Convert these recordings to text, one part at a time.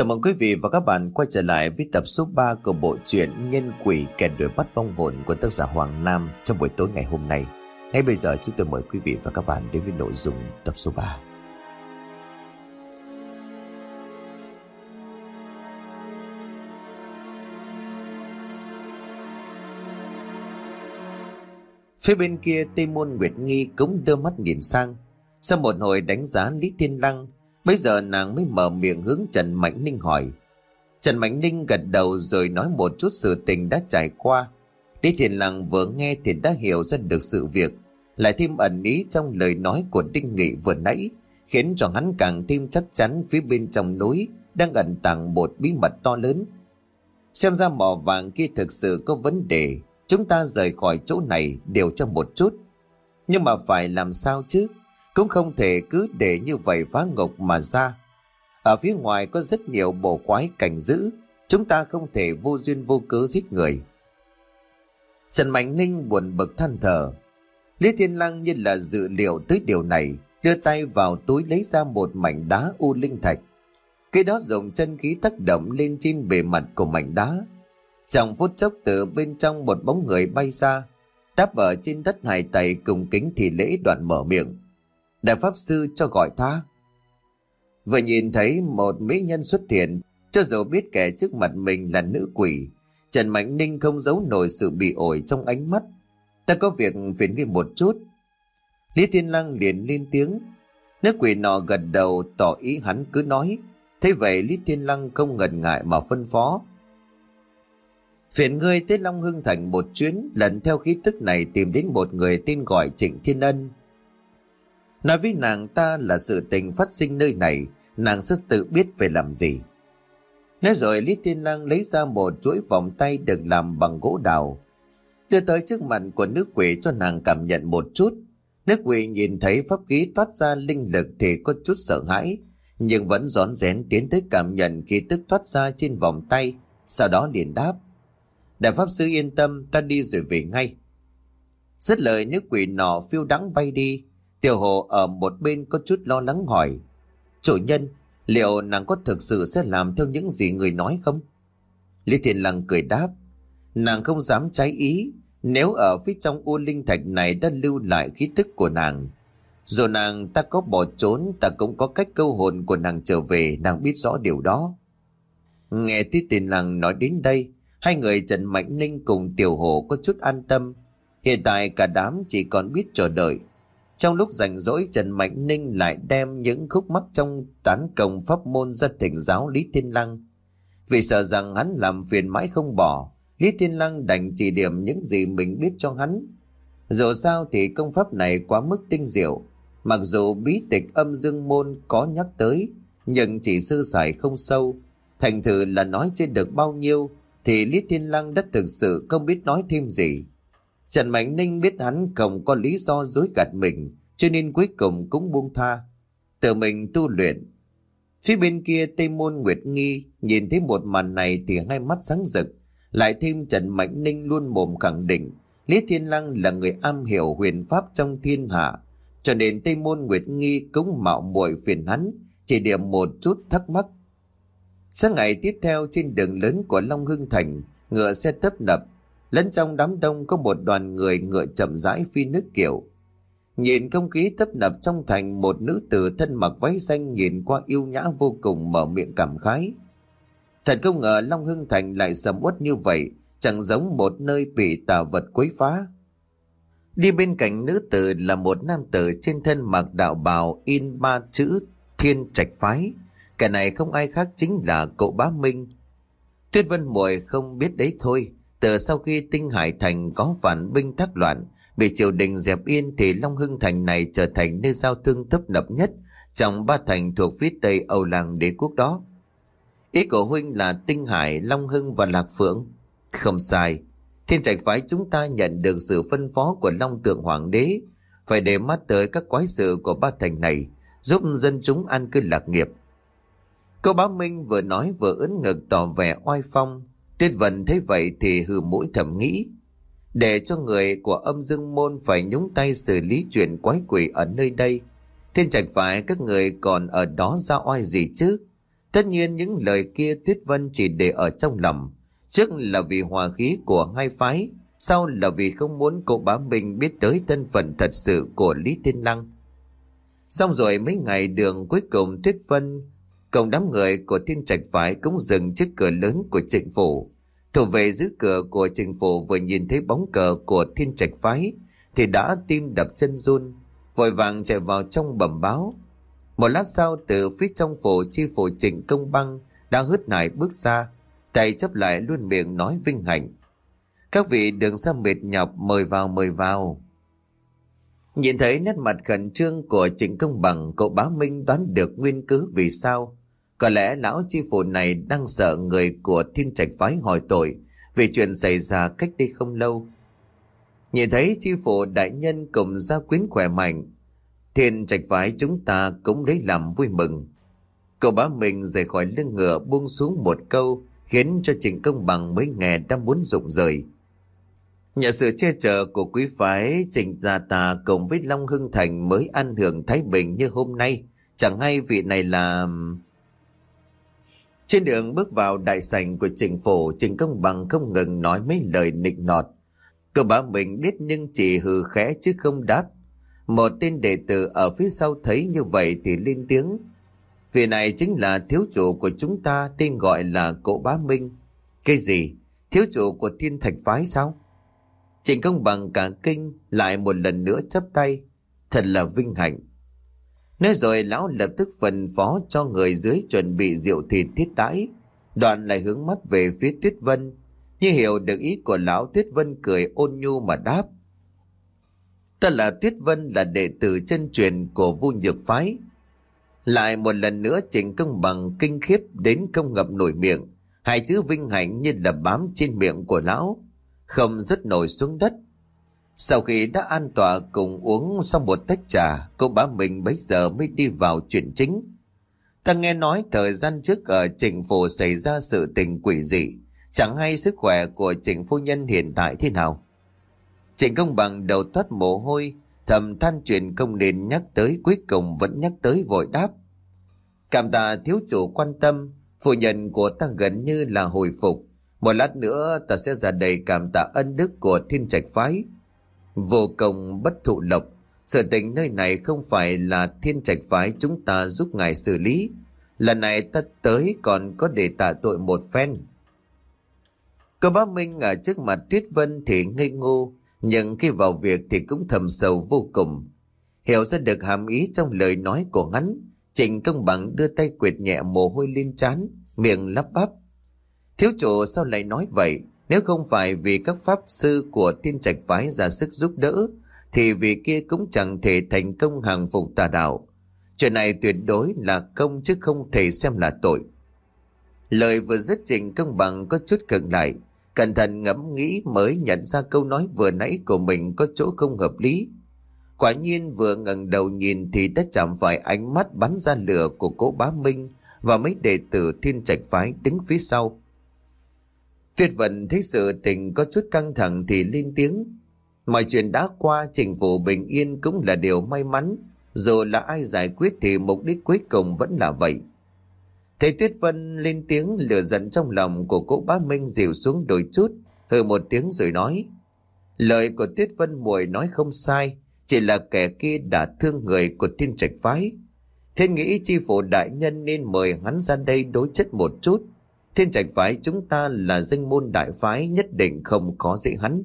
Chào mừng quý vị và các bạn quay trở lại với tập số 3 của bộ truyện Nhân quỷ kẻ đuổi bắt vong hồn của tác giả Hoàng Nam trong buổi tối ngày hôm nay. Ngay bây giờ chúng tôi mời quý vị và các bạn đến với nội dung tập số 3. Phía bên kia Tây Môn Nguyệt Nghi cũng đưa mắt nhìn sang. Sau một hồi đánh giá Lý Thiên Lăng, bây giờ nàng mới mở miệng hướng Trần Mạnh Ninh hỏi. Trần Mạnh Ninh gật đầu rồi nói một chút sự tình đã trải qua. Lý Thiền Lăng vừa nghe thì đã hiểu ra được sự việc, lại thêm ẩn ý trong lời nói của Đinh Nghị vừa nãy, khiến cho hắn càng thêm chắc chắn phía bên trong núi đang ẩn tàng một bí mật to lớn. Xem ra mỏ vàng kia thực sự có vấn đề, Chúng ta rời khỏi chỗ này đều cho một chút. Nhưng mà phải làm sao chứ? Cũng không thể cứ để như vậy phá ngục mà ra. Ở phía ngoài có rất nhiều bổ quái cảnh giữ. Chúng ta không thể vô duyên vô cớ giết người. Trần Mạnh Ninh buồn bực than thở. Lý Thiên Lăng như là dự liệu tới điều này, đưa tay vào túi lấy ra một mảnh đá u linh thạch. Cái đó dùng chân khí tác động lên trên bề mặt của mảnh đá, trong phút chốc từ bên trong một bóng người bay ra, đáp ở trên đất hải tẩy cùng kính thì lễ đoạn mở miệng. Đại Pháp Sư cho gọi tha. Vừa nhìn thấy một mỹ nhân xuất hiện, cho dù biết kẻ trước mặt mình là nữ quỷ, Trần Mạnh Ninh không giấu nổi sự bị ổi trong ánh mắt. Ta có việc phiền ngươi một chút. Lý Thiên Lăng liền lên tiếng. Nữ quỷ nọ gật đầu tỏ ý hắn cứ nói. Thế vậy Lý Thiên Lăng không ngần ngại mà phân phó. Phiền ngươi tới Long Hưng Thành một chuyến lần theo khí tức này tìm đến một người tên gọi Trịnh Thiên Ân. Nói với nàng ta là sự tình phát sinh nơi này, nàng sẽ tự biết về làm gì. Nói rồi Lý Thiên Lang lấy ra một chuỗi vòng tay được làm bằng gỗ đào, đưa tới trước mặt của nước quỷ cho nàng cảm nhận một chút. Nước quỷ nhìn thấy pháp khí toát ra linh lực thì có chút sợ hãi, nhưng vẫn rón rén tiến tới cảm nhận khí tức thoát ra trên vòng tay, sau đó liền đáp. Đại Pháp Sư yên tâm, ta đi rồi về ngay. Rất lời nước quỷ nọ phiêu đắng bay đi. Tiểu hồ ở một bên có chút lo lắng hỏi. Chủ nhân, liệu nàng có thực sự sẽ làm theo những gì người nói không? Lý Thiên Lăng cười đáp. Nàng không dám trái ý. Nếu ở phía trong u linh thạch này đã lưu lại khí tức của nàng. Dù nàng ta có bỏ trốn, ta cũng có cách câu hồn của nàng trở về, nàng biết rõ điều đó. Nghe Lý Thiên Lăng nói đến đây, Hai người Trần Mạnh Ninh cùng Tiểu Hồ có chút an tâm. Hiện tại cả đám chỉ còn biết chờ đợi. Trong lúc rảnh rỗi Trần Mạnh Ninh lại đem những khúc mắc trong tán công pháp môn ra thỉnh giáo Lý Thiên Lăng. Vì sợ rằng hắn làm phiền mãi không bỏ, Lý Thiên Lăng đành chỉ điểm những gì mình biết cho hắn. Dù sao thì công pháp này quá mức tinh diệu, mặc dù bí tịch âm dương môn có nhắc tới, nhưng chỉ sư sải không sâu, thành thử là nói trên được bao nhiêu thì Lý Thiên Lăng đã thực sự không biết nói thêm gì. Trần Mạnh Ninh biết hắn không có lý do dối gạt mình, cho nên cuối cùng cũng buông tha. Tự mình tu luyện. Phía bên kia Tây Môn Nguyệt Nghi nhìn thấy một màn này thì hai mắt sáng rực. Lại thêm Trần Mạnh Ninh luôn mồm khẳng định Lý Thiên Lăng là người am hiểu huyền pháp trong thiên hạ. Cho nên Tây Môn Nguyệt Nghi cũng mạo muội phiền hắn, chỉ điểm một chút thắc mắc Sáng ngày tiếp theo trên đường lớn của Long Hưng Thành, ngựa xe tấp nập, lẫn trong đám đông có một đoàn người ngựa chậm rãi phi nước kiểu. Nhìn không khí tấp nập trong thành một nữ tử thân mặc váy xanh nhìn qua yêu nhã vô cùng mở miệng cảm khái. Thật không ngờ Long Hưng Thành lại sầm uất như vậy, chẳng giống một nơi bị tà vật quấy phá. Đi bên cạnh nữ tử là một nam tử trên thân mặc đạo bào in ba chữ thiên trạch phái, Kẻ này không ai khác chính là cậu bá Minh. Tuyết Vân Muội không biết đấy thôi. Từ sau khi Tinh Hải Thành có phản binh thác loạn, bị triều đình dẹp yên thì Long Hưng Thành này trở thành nơi giao thương tấp nập nhất trong ba thành thuộc phía tây Âu Làng đế quốc đó. Ý của huynh là Tinh Hải, Long Hưng và Lạc Phượng. Không sai. Thiên trạch phái chúng ta nhận được sự phân phó của Long Tượng Hoàng đế phải để mắt tới các quái sự của ba thành này giúp dân chúng an cư lạc nghiệp. Cô bá Minh vừa nói vừa ấn ngực tỏ vẻ oai phong. Tuyết Vân thấy vậy thì hừ mũi thầm nghĩ. Để cho người của âm dương môn phải nhúng tay xử lý chuyện quái quỷ ở nơi đây. Thiên trạch phải các người còn ở đó ra oai gì chứ? Tất nhiên những lời kia Tuyết Vân chỉ để ở trong lòng. Trước là vì hòa khí của hai phái, sau là vì không muốn cô bá Minh biết tới thân phận thật sự của Lý Thiên Lăng. Xong rồi mấy ngày đường cuối cùng Tuyết Vân cùng đám người của thiên trạch phái cũng dừng trước cửa lớn của trịnh phủ. Thủ vệ giữ cửa của trịnh phủ vừa nhìn thấy bóng cờ của thiên trạch phái thì đã tim đập chân run, vội vàng chạy vào trong bẩm báo. Một lát sau từ phía trong phủ chi phủ trịnh công băng đã hớt nải bước ra, tay chấp lại luôn miệng nói vinh hạnh. Các vị đường xa mệt nhọc mời vào mời vào. Nhìn thấy nét mặt khẩn trương của Trịnh Công Bằng, cậu bá Minh đoán được nguyên cứ vì sao. Có lẽ lão chi phủ này đang sợ người của thiên trạch phái hỏi tội vì chuyện xảy ra cách đây không lâu. Nhìn thấy chi phủ đại nhân cùng gia quyến khỏe mạnh, thiên trạch phái chúng ta cũng lấy làm vui mừng. Cậu bá mình rời khỏi lưng ngựa buông xuống một câu khiến cho trình Công Bằng mới nghe đang muốn rụng rời. Nhờ sự che chở của quý phái, trình Gia Tà cùng với Long Hưng Thành mới ăn hưởng Thái Bình như hôm nay. Chẳng hay vị này là... Trên đường bước vào đại sảnh của trình Phủ, trình Công Bằng không ngừng nói mấy lời nịnh nọt. Cậu bá mình biết nhưng chỉ hừ khẽ chứ không đáp. Một tên đệ tử ở phía sau thấy như vậy thì lên tiếng. Vị này chính là thiếu chủ của chúng ta tên gọi là cổ Bá Minh. Cái gì? Thiếu chủ của thiên thạch phái sao? Trịnh công bằng cả kinh lại một lần nữa chấp tay. Thật là vinh hạnh. Nói rồi lão lập tức phân phó cho người dưới chuẩn bị rượu thịt thiết đãi. Đoạn lại hướng mắt về phía Tuyết Vân. Như hiểu được ý của lão, Tuyết Vân cười ôn nhu mà đáp. Ta là Tuyết Vân là đệ tử chân truyền của Vu Nhược Phái. Lại một lần nữa chỉnh Công Bằng kinh khiếp đến công ngập nổi miệng. Hai chữ vinh hạnh như là bám trên miệng của lão không rất nổi xuống đất. Sau khi đã an tọa cùng uống xong một tách trà, cô bá mình bấy giờ mới đi vào chuyện chính. Ta nghe nói thời gian trước ở trịnh phủ xảy ra sự tình quỷ dị, chẳng hay sức khỏe của trịnh phu nhân hiện tại thế nào. Trịnh công bằng đầu thoát mồ hôi, thầm than chuyện không nên nhắc tới cuối cùng vẫn nhắc tới vội đáp. Cảm tạ thiếu chủ quan tâm, phu nhân của ta gần như là hồi phục, một lát nữa ta sẽ ra đầy cảm tạ ân đức của thiên trạch phái. Vô công bất thụ lộc, sự tình nơi này không phải là thiên trạch phái chúng ta giúp ngài xử lý. Lần này ta tới còn có để tạ tội một phen. Cơ bá Minh ở trước mặt Tuyết Vân thì ngây ngô, nhưng khi vào việc thì cũng thầm sầu vô cùng. Hiểu ra được hàm ý trong lời nói của hắn, Trịnh Công Bằng đưa tay quệt nhẹ mồ hôi lên trán, miệng lắp bắp. Thiếu chủ sao lại nói vậy? Nếu không phải vì các pháp sư của thiên trạch phái ra sức giúp đỡ, thì vị kia cũng chẳng thể thành công hàng phục tà đạo. Chuyện này tuyệt đối là công chứ không thể xem là tội. Lời vừa dứt trình công bằng có chút cận lại, cẩn thận ngẫm nghĩ mới nhận ra câu nói vừa nãy của mình có chỗ không hợp lý. Quả nhiên vừa ngẩng đầu nhìn thì đã chạm phải ánh mắt bắn ra lửa của cố bá Minh và mấy đệ tử thiên trạch phái đứng phía sau. Tuyết Vận thấy sự tình có chút căng thẳng thì lên tiếng. Mọi chuyện đã qua trình phủ bình yên cũng là điều may mắn. Dù là ai giải quyết thì mục đích cuối cùng vẫn là vậy. Thấy Tuyết Vân lên tiếng lửa giận trong lòng của cô bá Minh dịu xuống đôi chút, hừ một tiếng rồi nói. Lời của Tuyết Vân muội nói không sai, chỉ là kẻ kia đã thương người của thiên trạch phái. Thế nghĩ chi phủ đại nhân nên mời hắn ra đây đối chất một chút, Thiên trạch phái chúng ta là danh môn đại phái nhất định không có dễ hắn.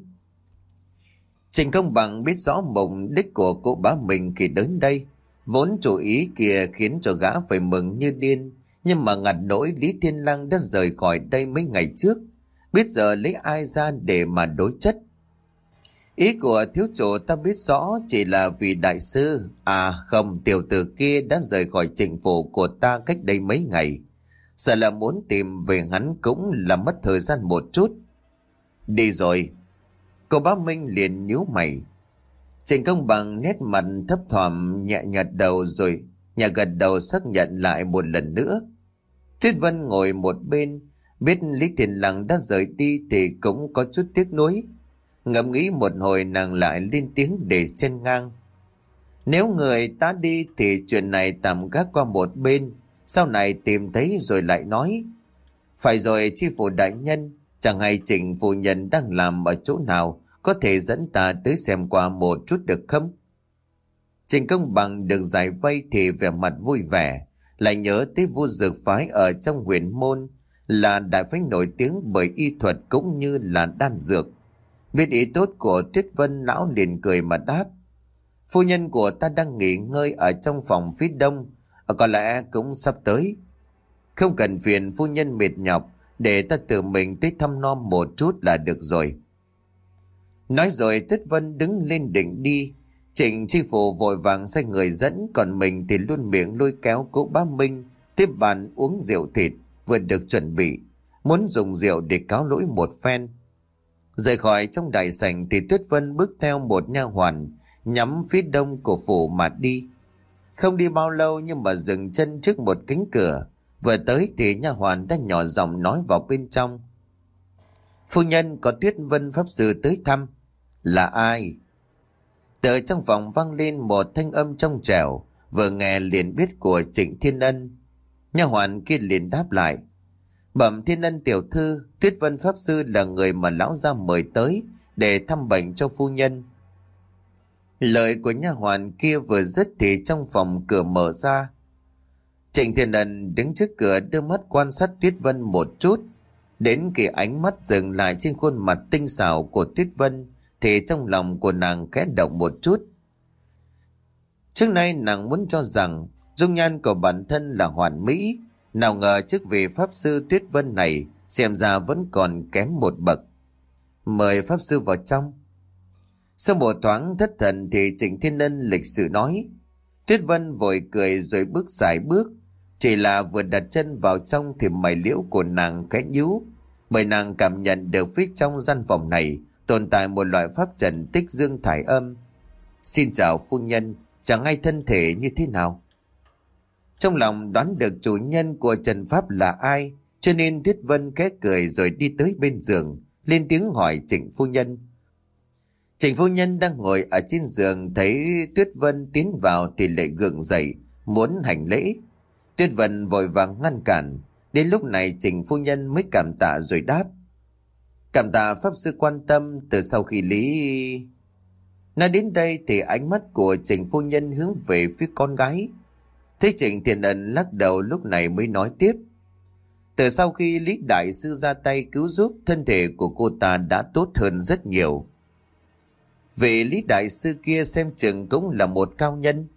Trình công bằng biết rõ mục đích của cô bá mình khi đến đây. Vốn chủ ý kia khiến cho gã phải mừng như điên. Nhưng mà ngặt nỗi Lý Thiên Lăng đã rời khỏi đây mấy ngày trước. Biết giờ lấy ai ra để mà đối chất. Ý của thiếu chủ ta biết rõ chỉ là vì đại sư. À không, tiểu tử kia đã rời khỏi trình phủ của ta cách đây mấy ngày. Sợ là muốn tìm về hắn cũng là mất thời gian một chút. Đi rồi. Cô bác Minh liền nhíu mày. Trình công bằng nét mặt thấp thỏm nhẹ nhạt đầu rồi nhà gật đầu xác nhận lại một lần nữa. Thuyết Vân ngồi một bên, biết Lý Thiền Lăng đã rời đi thì cũng có chút tiếc nuối. Ngẫm nghĩ một hồi nàng lại lên tiếng để chen ngang. Nếu người ta đi thì chuyện này tạm gác qua một bên, sau này tìm thấy rồi lại nói. Phải rồi chi phủ đại nhân, chẳng hay trình phu nhân đang làm ở chỗ nào, có thể dẫn ta tới xem qua một chút được không? Trình công bằng được giải vây thì vẻ mặt vui vẻ, lại nhớ tới vua dược phái ở trong huyền môn là đại phái nổi tiếng bởi y thuật cũng như là đan dược. Biết ý tốt của Tuyết Vân lão liền cười mà đáp. Phu nhân của ta đang nghỉ ngơi ở trong phòng phía đông, Ờ, có lẽ cũng sắp tới. Không cần phiền phu nhân mệt nhọc, để ta tự mình tới thăm nom một chút là được rồi. Nói rồi Tuyết Vân đứng lên định đi, Trịnh chi phủ vội vàng sai người dẫn, còn mình thì luôn miệng lôi kéo cố bá Minh, tiếp bàn uống rượu thịt vừa được chuẩn bị, muốn dùng rượu để cáo lỗi một phen. Rời khỏi trong đại sảnh thì Tuyết Vân bước theo một nha hoàn, nhắm phía đông của phủ mà đi. Không đi bao lâu nhưng mà dừng chân trước một cánh cửa, vừa tới thì nha hoàn đã nhỏ giọng nói vào bên trong. Phu nhân có Tuyết Vân Pháp Sư tới thăm. Là ai? Từ trong phòng vang lên một thanh âm trong trẻo, vừa nghe liền biết của Trịnh Thiên Ân. Nhà hoàn kia liền đáp lại. Bẩm Thiên Ân tiểu thư, Tuyết Vân Pháp Sư là người mà lão gia mời tới để thăm bệnh cho phu nhân. Lời của nhà hoàn kia vừa dứt thì trong phòng cửa mở ra. Trịnh Thiên Ân đứng trước cửa đưa mắt quan sát Tuyết Vân một chút. Đến khi ánh mắt dừng lại trên khuôn mặt tinh xảo của Tuyết Vân thì trong lòng của nàng khẽ động một chút. Trước nay nàng muốn cho rằng dung nhan của bản thân là hoàn mỹ, nào ngờ trước vị Pháp Sư Tuyết Vân này xem ra vẫn còn kém một bậc. Mời Pháp Sư vào trong. Sau một thoáng thất thần thì Trịnh Thiên Ân lịch sự nói. Tuyết Vân vội cười rồi bước dài bước. Chỉ là vừa đặt chân vào trong thì mày liễu của nàng khẽ nhíu. Bởi nàng cảm nhận được phía trong gian phòng này tồn tại một loại pháp trần tích dương thải âm. Xin chào phu nhân, chẳng ai thân thể như thế nào? Trong lòng đoán được chủ nhân của trần pháp là ai, cho nên Tuyết Vân khẽ cười rồi đi tới bên giường, lên tiếng hỏi Trịnh phu nhân. Trịnh phu nhân đang ngồi ở trên giường thấy Tuyết Vân tiến vào thì lại gượng dậy, muốn hành lễ. Tuyết Vân vội vàng ngăn cản, đến lúc này Trịnh phu nhân mới cảm tạ rồi đáp. Cảm tạ Pháp Sư quan tâm từ sau khi Lý... Nói đến đây thì ánh mắt của Trình Phu Nhân hướng về phía con gái. Thế Trình Thiền Ân lắc đầu lúc này mới nói tiếp. Từ sau khi Lý Đại Sư ra tay cứu giúp, thân thể của cô ta đã tốt hơn rất nhiều. Vị Lý Đại Sư kia xem chừng cũng là một cao nhân.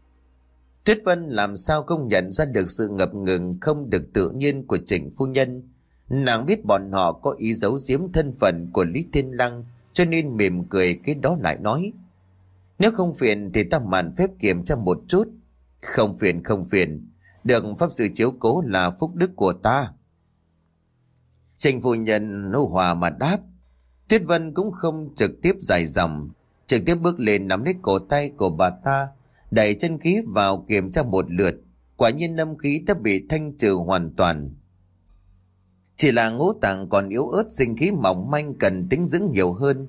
Tuyết Vân làm sao không nhận ra được sự ngập ngừng không được tự nhiên của trịnh Phu Nhân Nàng biết bọn họ có ý giấu giếm thân phận của Lý Thiên Lăng cho nên mỉm cười cái đó lại nói. Nếu không phiền thì ta màn phép kiểm tra một chút. Không phiền không phiền, được pháp sự chiếu cố là phúc đức của ta. Trình phu nhân nô hòa mà đáp. Tuyết Vân cũng không trực tiếp dài dòng, trực tiếp bước lên nắm lấy cổ tay của bà ta, đẩy chân khí vào kiểm tra một lượt. Quả nhiên năm khí đã bị thanh trừ hoàn toàn, chỉ là ngũ tạng còn yếu ớt sinh khí mỏng manh cần tính dưỡng nhiều hơn.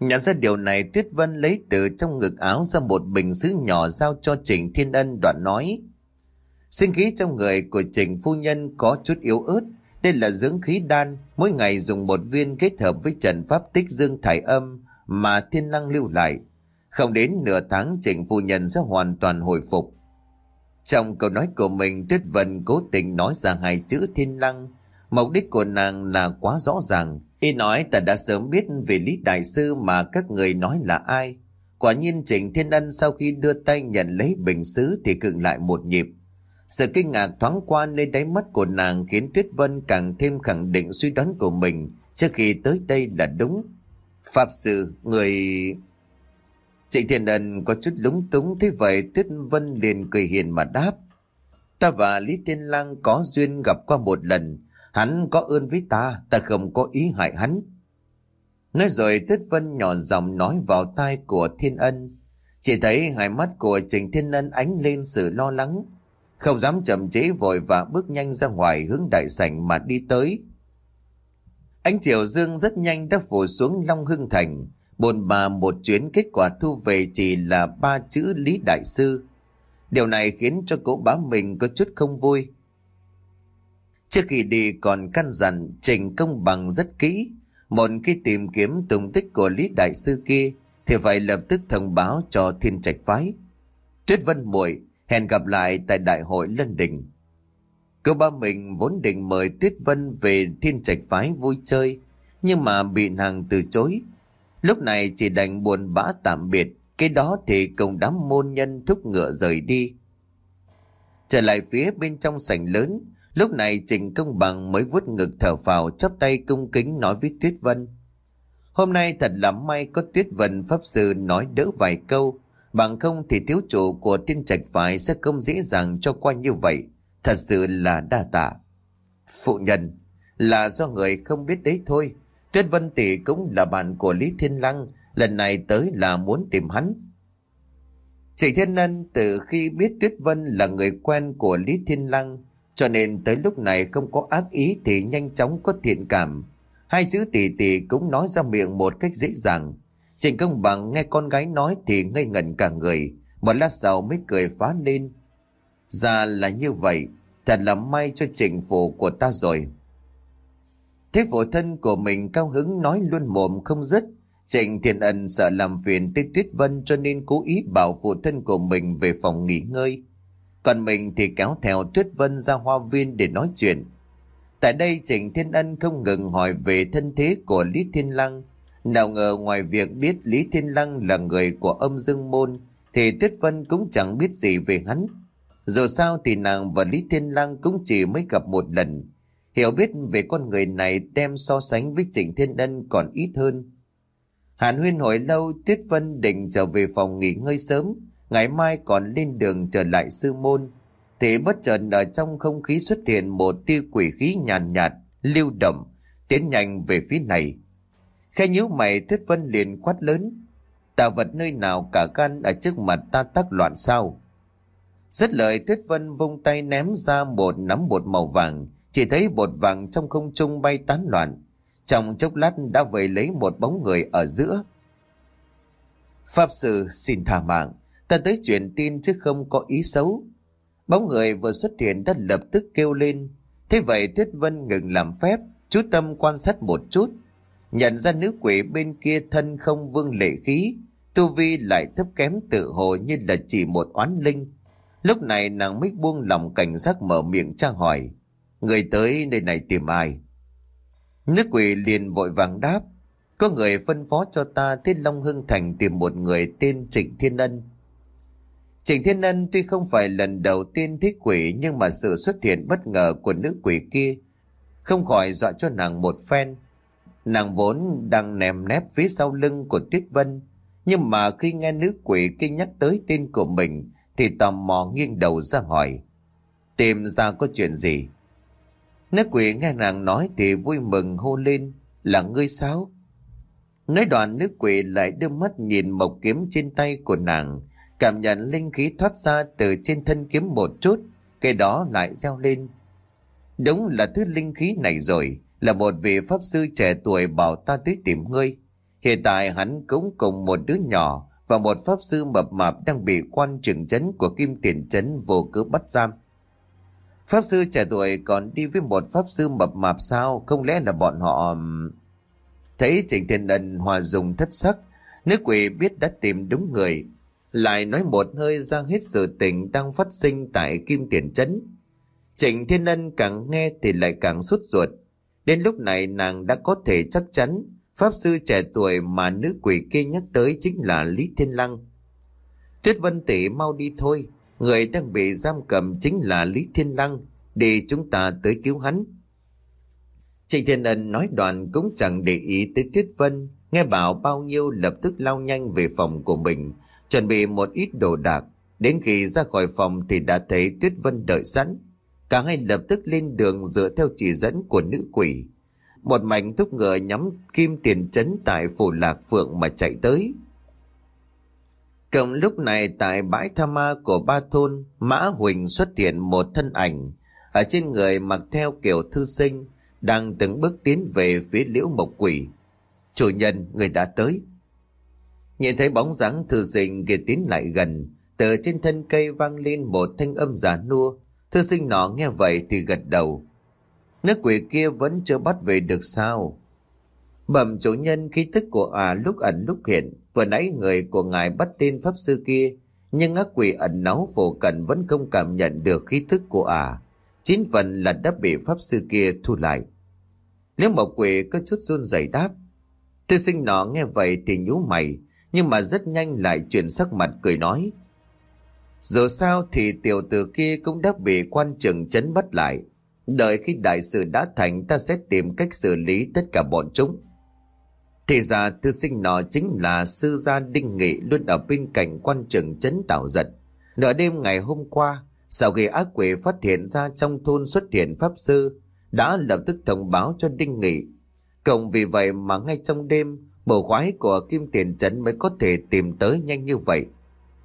Nhận ra điều này Tuyết Vân lấy từ trong ngực áo ra một bình sứ nhỏ giao cho Trình Thiên Ân đoạn nói. Sinh khí trong người của Trình Phu Nhân có chút yếu ớt. Đây là dưỡng khí đan, mỗi ngày dùng một viên kết hợp với trần pháp tích dương thải âm mà thiên năng lưu lại. Không đến nửa tháng Trình Phu Nhân sẽ hoàn toàn hồi phục. Trong câu nói của mình, Tuyết Vân cố tình nói ra hai chữ thiên năng Mục đích của nàng là quá rõ ràng. Y nói ta đã sớm biết về Lý Đại Sư mà các người nói là ai. Quả nhiên Trịnh Thiên Ân sau khi đưa tay nhận lấy bình xứ thì cựng lại một nhịp. Sự kinh ngạc thoáng qua nơi đáy mắt của nàng khiến Tuyết Vân càng thêm khẳng định suy đoán của mình trước khi tới đây là đúng. Pháp Sư, người... Trịnh Thiên Ân có chút lúng túng thế vậy Tuyết Vân liền cười hiền mà đáp. Ta và Lý Tiên Lang có duyên gặp qua một lần, Hắn có ơn với ta, ta không có ý hại hắn. Nói rồi Tuyết Vân nhỏ giọng nói vào tai của Thiên Ân. Chỉ thấy hai mắt của Trình Thiên Ân ánh lên sự lo lắng. Không dám chậm chế vội và bước nhanh ra ngoài hướng đại sảnh mà đi tới. Ánh Triều Dương rất nhanh đã phủ xuống Long Hưng Thành. Bồn bà một chuyến kết quả thu về chỉ là ba chữ Lý Đại Sư. Điều này khiến cho cậu bá mình có chút không vui. Trước khi đi còn căn dặn trình công bằng rất kỹ. Một khi tìm kiếm tung tích của Lý Đại Sư kia, thì phải lập tức thông báo cho thiên trạch phái. Tuyết Vân muội, hẹn gặp lại tại đại hội lân đình. Cô ba mình vốn định mời Tuyết Vân về thiên trạch phái vui chơi, nhưng mà bị nàng từ chối. Lúc này chỉ đành buồn bã tạm biệt, cái đó thì cùng đám môn nhân thúc ngựa rời đi. Trở lại phía bên trong sảnh lớn, lúc này Trình Công Bằng mới vuốt ngực thở phào chắp tay cung kính nói với Tuyết Vân. Hôm nay thật là may có Tuyết Vân Pháp Sư nói đỡ vài câu, bằng không thì thiếu chủ của tiên trạch phái sẽ không dễ dàng cho qua như vậy. Thật sự là đa tạ. Phụ nhân, là do người không biết đấy thôi. Tuyết Vân Tỷ cũng là bạn của Lý Thiên Lăng, lần này tới là muốn tìm hắn. Chị Thiên Ân từ khi biết Tuyết Vân là người quen của Lý Thiên Lăng, cho nên tới lúc này không có ác ý thì nhanh chóng có thiện cảm. Hai chữ tỷ tỷ cũng nói ra miệng một cách dễ dàng. Trịnh công bằng nghe con gái nói thì ngây ngẩn cả người, một lát sau mới cười phá lên. Ra là như vậy, thật là may cho trình phụ của ta rồi. Thế phụ thân của mình cao hứng nói luôn mồm không dứt. Trịnh Thiện Ân sợ làm phiền tới Tuyết Vân cho nên cố ý bảo phụ thân của mình về phòng nghỉ ngơi. Còn mình thì kéo theo Tuyết Vân ra hoa viên để nói chuyện. Tại đây Trịnh Thiên Ân không ngừng hỏi về thân thế của Lý Thiên Lăng. Nào ngờ ngoài việc biết Lý Thiên Lăng là người của âm dương môn thì Tuyết Vân cũng chẳng biết gì về hắn. Dù sao thì nàng và Lý Thiên Lăng cũng chỉ mới gặp một lần. Hiểu biết về con người này đem so sánh với Trịnh Thiên Ân còn ít hơn. Hàn huyên hồi lâu Tuyết Vân định trở về phòng nghỉ ngơi sớm, ngày mai còn lên đường trở lại sư môn. Thì bất chợt ở trong không khí xuất hiện một tia quỷ khí nhàn nhạt, nhạt, lưu động, tiến nhanh về phía này. Khe nhíu mày Tuyết Vân liền quát lớn. Tà vật nơi nào cả gan ở trước mặt ta tác loạn sao? Rất lời Tuyết Vân vung tay ném ra một nắm bột màu vàng, chỉ thấy bột vàng trong không trung bay tán loạn. Trong chốc lát đã vây lấy một bóng người ở giữa. Pháp sư xin tha mạng, ta tới truyền tin chứ không có ý xấu. Bóng người vừa xuất hiện đã lập tức kêu lên. Thế vậy Tuyết Vân ngừng làm phép, chú tâm quan sát một chút. Nhận ra nữ quỷ bên kia thân không vương lệ khí, tu vi lại thấp kém tự hồ như là chỉ một oán linh. Lúc này nàng mới buông lòng cảnh giác mở miệng tra hỏi. Người tới nơi này tìm ai? Nước quỷ liền vội vàng đáp. Có người phân phó cho ta thiết Long Hưng Thành tìm một người tên Trịnh Thiên Ân. Trịnh Thiên Ân tuy không phải lần đầu tiên thích quỷ, nhưng mà sự xuất hiện bất ngờ của nữ quỷ kia không khỏi dọa cho nàng một phen. Nàng vốn đang nèm nép phía sau lưng của Tuyết Vân, nhưng mà khi nghe nữ quỷ kia nhắc tới tên của mình thì tò mò nghiêng đầu ra hỏi. Tìm ra có chuyện gì? Nữ quỷ nghe nàng nói thì vui mừng hô lên là ngươi sao? Nói đoạn nữ quỷ lại đưa mắt nhìn mộc kiếm trên tay của nàng, cảm nhận linh khí thoát ra từ trên thân kiếm một chút, cái đó lại reo lên. Đúng là thứ linh khí này rồi, là một vị pháp sư trẻ tuổi bảo ta tới tìm ngươi. Hiện tại hắn cũng cùng một đứa nhỏ và một pháp sư mập mạp đang bị quan trưởng chấn của Kim Tiền Chấn vô cớ bắt giam. Pháp sư trẻ tuổi còn đi với một pháp sư mập mạp sao? Không lẽ là bọn họ... Thấy Trịnh Thiên Ân hòa dùng thất sắc, nữ quỷ biết đã tìm đúng người. Lại nói một hơi ra hết sự tình đang phát sinh tại Kim Tiền Trấn. Trịnh Thiên Ân càng nghe thì lại càng sốt ruột. Đến lúc này nàng đã có thể chắc chắn Pháp sư trẻ tuổi mà nữ quỷ kia nhắc tới chính là Lý Thiên Lăng. Tuyết Vân Tỷ mau đi thôi, người đang bị giam cầm chính là Lý Thiên Lăng, để chúng ta tới cứu hắn. Trịnh Thiên Ân nói đoạn cũng chẳng để ý tới Tuyết Vân, nghe bảo bao nhiêu lập tức lao nhanh về phòng của mình, chuẩn bị một ít đồ đạc. Đến khi ra khỏi phòng thì đã thấy Tuyết Vân đợi sẵn. Cả hai lập tức lên đường dựa theo chỉ dẫn của nữ quỷ. Một mảnh thúc ngựa nhắm kim tiền chấn tại phủ lạc phượng mà chạy tới. Cộng lúc này tại bãi tha ma của ba thôn, Mã Huỳnh xuất hiện một thân ảnh. Ở trên người mặc theo kiểu thư sinh, đang từng bước tiến về phía liễu mộc quỷ. Chủ nhân, người đã tới. Nhìn thấy bóng dáng thư sinh kia tiến lại gần, từ trên thân cây vang lên một thanh âm giả nua. Thư sinh nọ nghe vậy thì gật đầu. Nước quỷ kia vẫn chưa bắt về được sao? Bẩm chủ nhân khí tức của ả lúc ẩn lúc hiện, vừa nãy người của ngài bắt tên pháp sư kia, nhưng ác quỷ ẩn náu phổ cận vẫn không cảm nhận được khí tức của ả. Chín phần là đã bị pháp sư kia thu lại. Nếu mộc quỷ có chút run rẩy đáp, Tư sinh nọ nghe vậy thì nhú mày, nhưng mà rất nhanh lại chuyển sắc mặt cười nói. Dù sao thì tiểu tử kia cũng đã bị quan trường chấn bắt lại. Đợi khi đại sự đã thành ta sẽ tìm cách xử lý tất cả bọn chúng. Thì ra thư sinh nọ chính là sư gia đinh nghị luôn ở bên cạnh quan trường chấn tạo giật. Nửa đêm ngày hôm qua, sau khi ác quỷ phát hiện ra trong thôn xuất hiện pháp sư, đã lập tức thông báo cho đinh nghị. Cộng vì vậy mà ngay trong đêm, bầu khoái của kim tiền Trấn mới có thể tìm tới nhanh như vậy.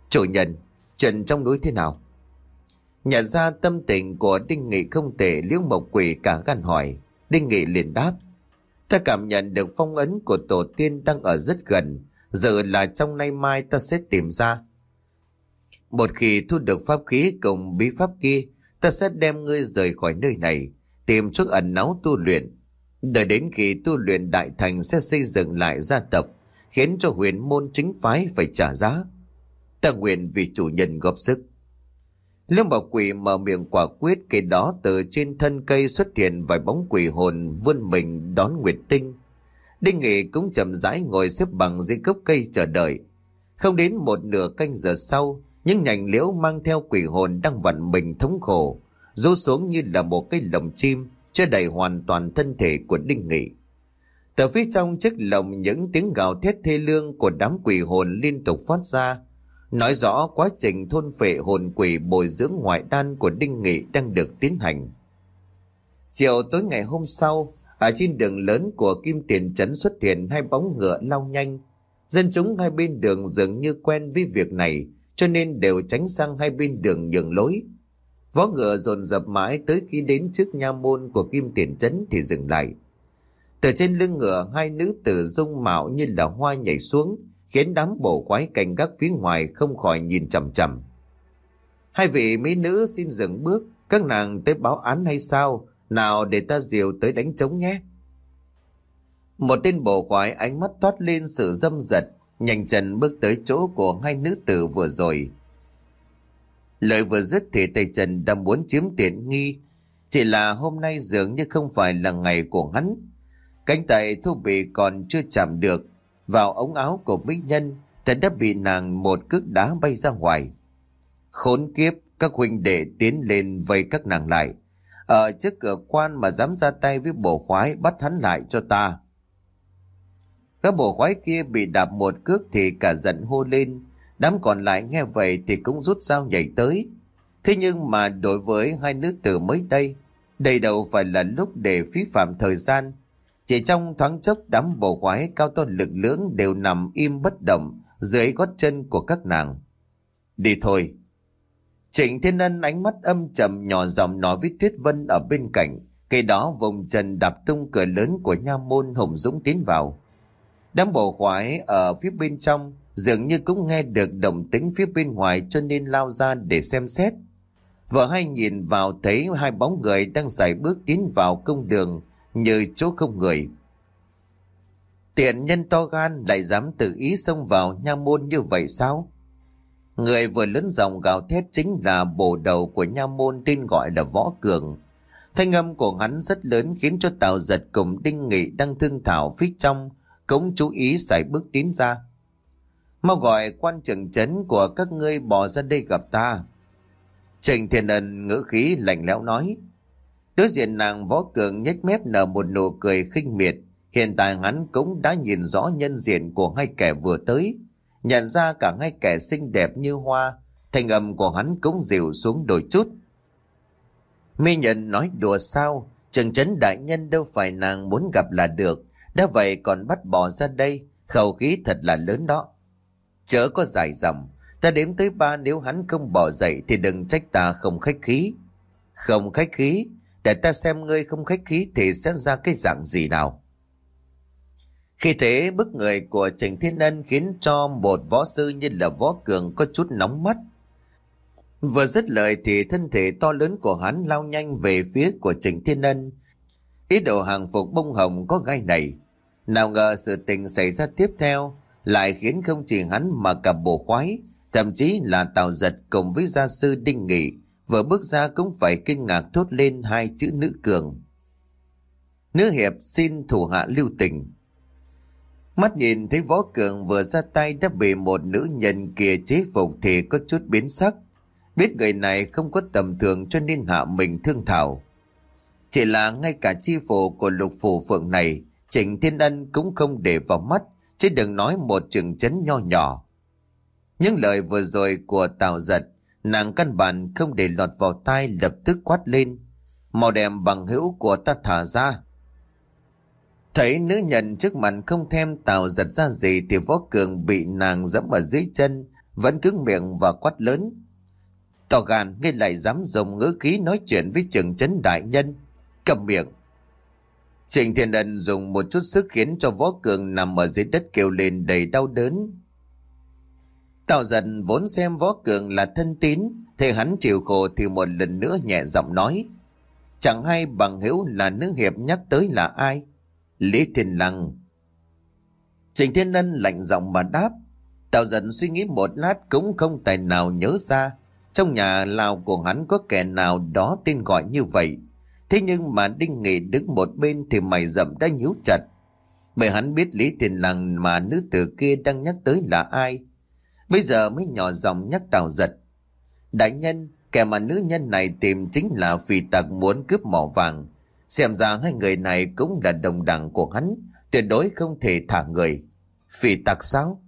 Chủ nhân, chuyện trong núi thế nào? Nhận ra tâm tình của Đinh Nghị không tệ liễu mộc quỷ cả gan hỏi. Đinh Nghị liền đáp. Ta cảm nhận được phong ấn của tổ tiên đang ở rất gần. Giờ là trong nay mai ta sẽ tìm ra. Một khi thu được pháp khí cùng bí pháp kia, ta sẽ đem ngươi rời khỏi nơi này, tìm chỗ ẩn náu tu luyện. Đợi đến khi tu luyện đại thành sẽ xây dựng lại gia tộc khiến cho huyền môn chính phái phải trả giá. Ta nguyện vì chủ nhân góp sức. Liêm bảo quỷ mở miệng quả quyết Cây đó từ trên thân cây xuất hiện vài bóng quỷ hồn vươn mình đón Nguyệt Tinh. Đinh Nghị cũng chậm rãi ngồi xếp bằng dưới gốc cây chờ đợi. Không đến một nửa canh giờ sau, những nhành liễu mang theo quỷ hồn đang vặn mình thống khổ, rũ xuống như là một cái lồng chim, che đầy hoàn toàn thân thể của Đinh Nghị. Từ phía trong chiếc lồng những tiếng gào thét thê lương của đám quỷ hồn liên tục phát ra, nói rõ quá trình thôn phệ hồn quỷ bồi dưỡng ngoại đan của Đinh Nghị đang được tiến hành. Chiều tối ngày hôm sau, ở trên đường lớn của Kim Tiền Trấn xuất hiện hai bóng ngựa lao nhanh. Dân chúng hai bên đường dường như quen với việc này, cho nên đều tránh sang hai bên đường nhường lối. Vó ngựa dồn dập mãi tới khi đến trước nha môn của Kim Tiền Trấn thì dừng lại. Từ trên lưng ngựa hai nữ tử dung mạo như là hoa nhảy xuống, khiến đám bổ quái canh gác phía ngoài không khỏi nhìn chầm chầm. Hai vị mỹ nữ xin dừng bước, các nàng tới báo án hay sao? Nào để ta diều tới đánh trống nhé. Một tên bổ quái ánh mắt thoát lên sự dâm giật, nhanh chân bước tới chỗ của hai nữ tử vừa rồi. Lời vừa dứt thì tay Trần đang muốn chiếm tiện nghi, chỉ là hôm nay dường như không phải là ngày của hắn. Cánh tay thu bị còn chưa chạm được, vào ống áo của mỹ nhân, thật đã bị nàng một cước đá bay ra ngoài. Khốn kiếp, các huynh đệ tiến lên vây các nàng lại. Ở trước cửa quan mà dám ra tay với bộ khoái bắt hắn lại cho ta. Các bộ khoái kia bị đạp một cước thì cả giận hô lên. Đám còn lại nghe vậy thì cũng rút dao nhảy tới. Thế nhưng mà đối với hai nữ tử mới đây, đây đâu phải là lúc để phí phạm thời gian chỉ trong thoáng chốc, đám bổ quái cao to lực lưỡng đều nằm im bất động, dưới gót chân của các nàng. Đi thôi. Trịnh Thiên Ân ánh mắt âm trầm nhỏ giọng nói với Tuyết Vân ở bên cạnh. Cây đó vùng chân đạp tung cửa lớn của nha môn Hùng Dũng tiến vào. Đám bổ khoái ở phía bên trong dường như cũng nghe được động tính phía bên ngoài cho nên lao ra để xem xét. Vợ hai nhìn vào thấy hai bóng người đang giải bước tiến vào công đường như chỗ không người. Tiện nhân to gan lại dám tự ý xông vào nha môn như vậy sao? Người vừa lớn dòng gào thét chính là bổ đầu của nha môn tên gọi là Võ Cường. Thanh âm của hắn rất lớn khiến cho Tào Giật cùng Đinh Nghị đang thương thảo phía trong cũng chú ý xảy bước tiến ra. Mau gọi quan trưởng chấn của các ngươi bỏ ra đây gặp ta. Trình Thiên Ân ngữ khí lạnh lẽo nói. Đối diện nàng võ cường nhếch mép nở một nụ cười khinh miệt. Hiện tại hắn cũng đã nhìn rõ nhân diện của hai kẻ vừa tới. Nhận ra cả hai kẻ xinh đẹp như hoa. Thành âm của hắn cũng dịu xuống đôi chút. Mi nhận nói đùa sao. Trần chấn đại nhân đâu phải nàng muốn gặp là được. Đã vậy còn bắt bỏ ra đây. Khẩu khí thật là lớn đó. Chớ có dài dòng. Ta đếm tới ba nếu hắn không bỏ dậy thì đừng trách ta không khách khí. Không khách khí, để ta xem ngươi không khách khí thì sẽ ra cái dạng gì nào. Khi thế bức người của Trần Thiên Ân khiến cho một võ sư như là võ cường có chút nóng mắt. Vừa dứt lời thì thân thể to lớn của hắn lao nhanh về phía của Trần Thiên Ân. Ý đồ hàng phục bông hồng có gai này. Nào ngờ sự tình xảy ra tiếp theo lại khiến không chỉ hắn mà cả bộ khoái, thậm chí là Tào Giật cùng với gia sư Đinh Nghị vừa bước ra cũng phải kinh ngạc thốt lên hai chữ nữ cường. Nữ hiệp xin thủ hạ lưu tình. Mắt nhìn thấy võ cường vừa ra tay đã bị một nữ nhân kia chế phục thì có chút biến sắc. Biết người này không có tầm thường cho nên hạ mình thương thảo. Chỉ là ngay cả chi phủ của lục phủ phượng này, Trịnh Thiên Ân cũng không để vào mắt, chứ đừng nói một trường chấn nho nhỏ. Những lời vừa rồi của Tào Giật, nàng căn bản không để lọt vào tai lập tức quát lên. Màu đèm bằng hữu của ta thả ra. Thấy nữ nhân trước mặt không thêm Tào Giật ra gì thì võ cường bị nàng dẫm ở dưới chân, vẫn cứng miệng và quát lớn. Tỏ gàn ngươi lại dám dùng ngữ khí nói chuyện với trường chấn đại nhân. Cầm miệng. Trịnh Thiên Ân dùng một chút sức khiến cho võ cường nằm ở dưới đất kêu lên đầy đau đớn. Tào giận vốn xem võ cường là thân tín, thì hắn chịu khổ thì một lần nữa nhẹ giọng nói. Chẳng hay bằng hữu là nữ hiệp nhắc tới là ai? Lý Thiên Lăng. Trịnh Thiên Ân lạnh giọng mà đáp. Tào giận suy nghĩ một lát cũng không tài nào nhớ ra. Trong nhà lào của hắn có kẻ nào đó tên gọi như vậy. Thế nhưng mà Đinh Nghị đứng một bên thì mày rậm đã nhíu chặt. Bởi hắn biết Lý Thiên Lăng mà nữ tử kia đang nhắc tới là ai. Bây giờ mới nhỏ giọng nhắc Tào giật. Đại nhân, kẻ mà nữ nhân này tìm chính là phi tặc muốn cướp mỏ vàng. Xem ra hai người này cũng là đồng đẳng của hắn, tuyệt đối không thể thả người. phi tặc sao?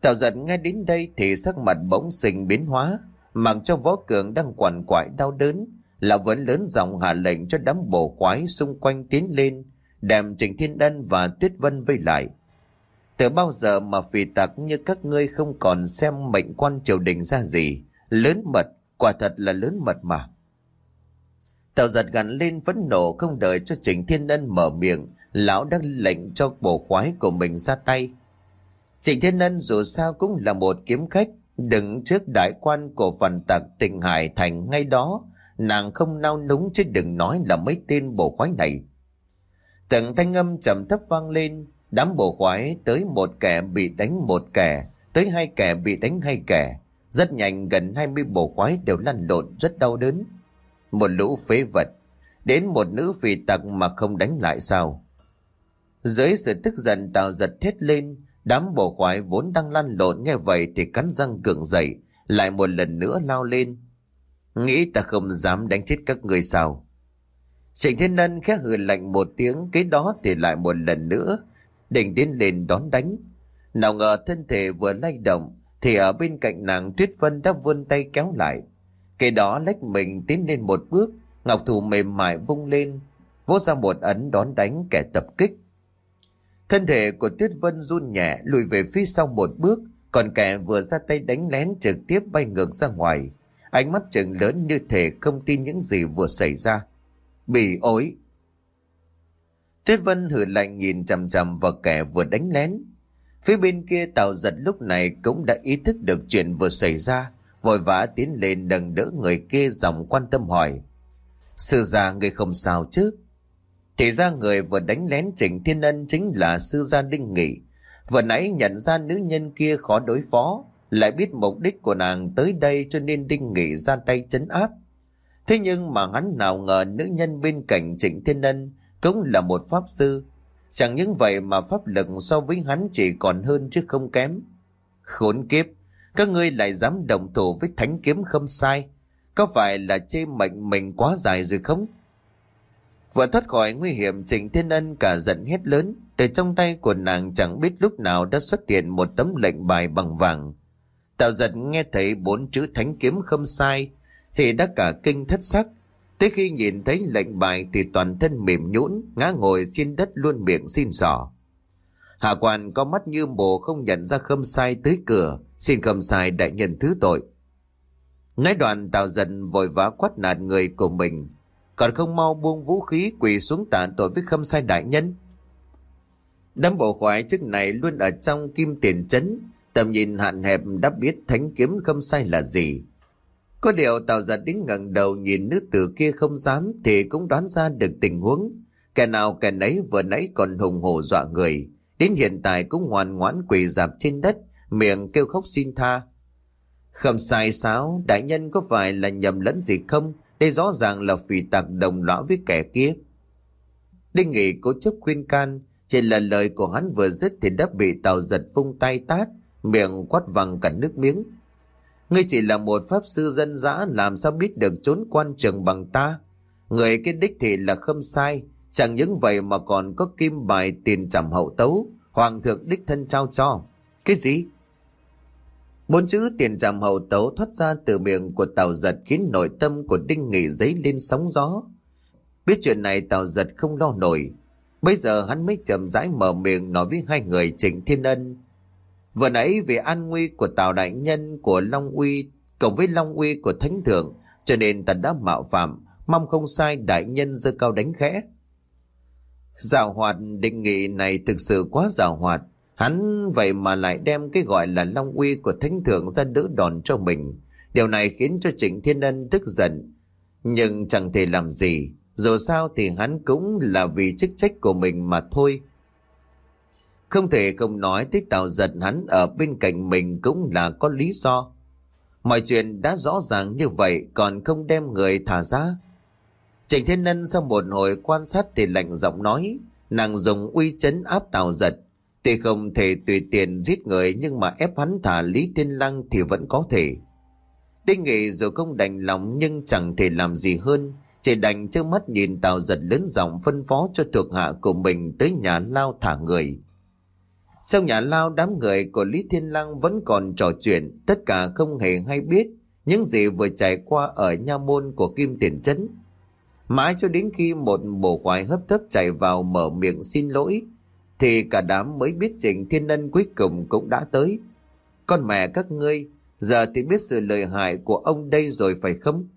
Tào giật nghe đến đây thì sắc mặt bỗng sinh biến hóa, mặc cho võ cường đang quằn quại đau đớn, là vẫn lớn giọng hạ lệnh cho đám bổ quái xung quanh tiến lên, đem Trình Thiên Ân và Tuyết Vân vây lại. Từ bao giờ mà phỉ tặc như các ngươi không còn xem mệnh quan triều đình ra gì, lớn mật, quả thật là lớn mật mà. Tàu giật gắn lên phẫn nộ không đợi cho Trình Thiên Ân mở miệng, lão đã lệnh cho bổ khoái của mình ra tay. Trịnh Thiên Ân dù sao cũng là một kiếm khách, đứng trước đại quan của phần tặc tình hải thành ngay đó, nàng không nao núng chứ đừng nói là mấy tên bổ khoái này. Từng thanh âm trầm thấp vang lên, đám bộ khoái tới một kẻ bị đánh một kẻ, tới hai kẻ bị đánh hai kẻ. Rất nhanh gần 20 bộ khoái đều lăn lộn rất đau đớn. Một lũ phế vật, đến một nữ phì tặc mà không đánh lại sao. Dưới sự tức giận tào giật thét lên, đám bộ khoái vốn đang lăn lộn nghe vậy thì cắn răng cường dậy, lại một lần nữa lao lên. Nghĩ ta không dám đánh chết các người sao? Trịnh Thiên Ân khẽ hừ lạnh một tiếng, cái đó thì lại một lần nữa, định đến lên đón đánh. Nào ngờ thân thể vừa lay động, thì ở bên cạnh nàng Tuyết Vân đã vươn tay kéo lại. Cái đó lách mình tiến lên một bước, ngọc thủ mềm mại vung lên, vỗ ra một ấn đón đánh kẻ tập kích. Thân thể của Tuyết Vân run nhẹ lùi về phía sau một bước, còn kẻ vừa ra tay đánh lén trực tiếp bay ngược ra ngoài. Ánh mắt trừng lớn như thể không tin những gì vừa xảy ra. Bị ối. Tuyết Vân hử lạnh nhìn chằm chằm vào kẻ vừa đánh lén. Phía bên kia tàu giật lúc này cũng đã ý thức được chuyện vừa xảy ra, vội vã tiến lên đằng đỡ người kia dòng quan tâm hỏi. Sư gia người không sao chứ? Thì ra người vừa đánh lén Trịnh Thiên Ân chính là sư gia Đinh Nghị. Vừa nãy nhận ra nữ nhân kia khó đối phó, lại biết mục đích của nàng tới đây cho nên Đinh Nghị ra tay chấn áp. Thế nhưng mà hắn nào ngờ nữ nhân bên cạnh Trịnh Thiên Ân cũng là một pháp sư. Chẳng những vậy mà pháp lực so với hắn chỉ còn hơn chứ không kém. Khốn kiếp, các ngươi lại dám đồng thủ với thánh kiếm không sai. Có phải là chê mệnh mình quá dài rồi không? Vừa thoát khỏi nguy hiểm Trịnh Thiên Ân cả giận hét lớn. Từ trong tay của nàng chẳng biết lúc nào đã xuất hiện một tấm lệnh bài bằng vàng. Tạo giật nghe thấy bốn chữ thánh kiếm không sai thì đã cả kinh thất sắc. Tới khi nhìn thấy lệnh bài thì toàn thân mềm nhũn ngã ngồi trên đất luôn miệng xin xỏ. Hạ quan có mắt như bồ không nhận ra khâm sai tới cửa, xin khâm sai đại nhân thứ tội. Nói đoạn tào dần vội vã quát nạt người của mình, còn không mau buông vũ khí quỳ xuống tạ tội với khâm sai đại nhân. Đám bộ khoái chức này luôn ở trong kim tiền chấn, tầm nhìn hạn hẹp đã biết thánh kiếm khâm sai là gì. Có điều Tào Giật đến ngẩng đầu nhìn nữ tử kia không dám thì cũng đoán ra được tình huống. Kẻ nào kẻ nấy vừa nãy còn hùng hổ dọa người, đến hiện tại cũng ngoan ngoãn quỳ dạp trên đất, miệng kêu khóc xin tha. Không sai sáo, đại nhân có phải là nhầm lẫn gì không? Đây rõ ràng là phỉ tặc đồng lõa với kẻ kia. Đinh Nghị cố chấp khuyên can, chỉ là lời của hắn vừa dứt thì đã bị tàu giật vung tay tát, miệng quát văng cả nước miếng. Ngươi chỉ là một pháp sư dân dã làm sao biết được trốn quan trường bằng ta. Người cái đích thì là không sai, chẳng những vậy mà còn có kim bài tiền trầm hậu tấu, hoàng thượng đích thân trao cho. Cái gì? Bốn chữ tiền trầm hậu tấu thoát ra từ miệng của tàu giật khiến nội tâm của Đinh Nghị giấy lên sóng gió. Biết chuyện này tàu giật không lo nổi. Bây giờ hắn mới chậm rãi mở miệng nói với hai người Trịnh Thiên Ân. Vừa nãy vì an nguy của tào đại nhân của Long Uy cộng với Long Uy của Thánh Thượng cho nên ta đã mạo phạm, mong không sai đại nhân dơ cao đánh khẽ. Giảo hoạt định nghị này thực sự quá giảo hoạt. Hắn vậy mà lại đem cái gọi là long uy của thánh thượng ra đỡ đòn cho mình. Điều này khiến cho Trịnh Thiên Ân tức giận. Nhưng chẳng thể làm gì. Dù sao thì hắn cũng là vì chức trách của mình mà thôi. Không thể không nói tới tạo giật hắn ở bên cạnh mình cũng là có lý do. Mọi chuyện đã rõ ràng như vậy còn không đem người thả ra. Trịnh Thiên Ân sau một hồi quan sát thì lạnh giọng nói, nàng dùng uy chấn áp tào giật. Tuy không thể tùy tiện giết người nhưng mà ép hắn thả Lý Thiên Lăng thì vẫn có thể. Đinh Nghị dù không đành lòng nhưng chẳng thể làm gì hơn, chỉ đành trước mắt nhìn tào giật lớn giọng phân phó cho thuộc hạ của mình tới nhà lao thả người. Trong nhà lao đám người của Lý Thiên Lăng vẫn còn trò chuyện, tất cả không hề hay biết những gì vừa trải qua ở nha môn của Kim Tiền Trấn. Mãi cho đến khi một bộ quái hấp tấp chạy vào mở miệng xin lỗi, thì cả đám mới biết Trịnh Thiên Ân cuối cùng cũng đã tới. Con mẹ các ngươi, giờ thì biết sự lợi hại của ông đây rồi phải không?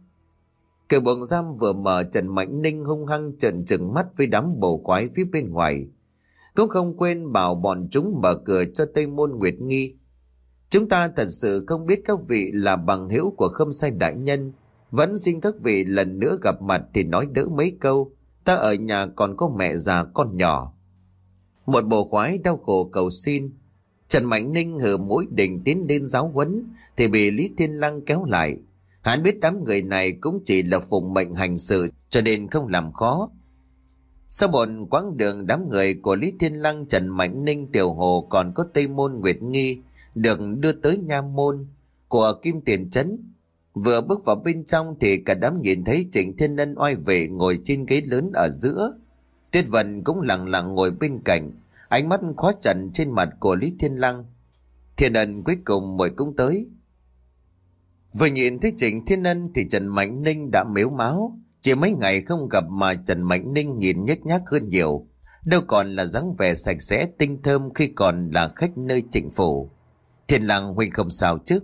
Cửa buồng giam vừa mở Trần Mạnh Ninh hung hăng trần trừng mắt với đám bầu quái phía bên ngoài. Cũng không quên bảo bọn chúng mở cửa cho Tây Môn Nguyệt Nghi. Chúng ta thật sự không biết các vị là bằng hữu của khâm sai đại nhân, vẫn xin các vị lần nữa gặp mặt thì nói đỡ mấy câu. Ta ở nhà còn có mẹ già con nhỏ. Một bộ khoái đau khổ cầu xin. Trần Mạnh Ninh hở mũi định tiến lên giáo huấn thì bị Lý Thiên Lăng kéo lại. Hắn biết đám người này cũng chỉ là phụng mệnh hành sự cho nên không làm khó. Sau bọn quãng đường đám người của Lý Thiên Lăng, Trần Mạnh Ninh, Tiểu Hồ còn có Tây Môn Nguyệt Nghi được đưa tới Nha Môn của Kim Tiền Trấn Vừa bước vào bên trong thì cả đám nhìn thấy Trịnh Thiên Ân oai vệ ngồi trên ghế lớn ở giữa. Tuyết Vân cũng lặng lặng ngồi bên cạnh, ánh mắt khóa chặt trên mặt của Lý Thiên Lăng. Thiên Ân cuối cùng mời cũng tới. Vừa nhìn thấy Trịnh Thiên Ân thì Trần Mạnh Ninh đã mếu máu. Chỉ mấy ngày không gặp mà Trần Mạnh Ninh nhìn nhếch nhác hơn nhiều. Đâu còn là dáng vẻ sạch sẽ tinh thơm khi còn là khách nơi trịnh phủ. Thiên Lăng huynh không sao chứ?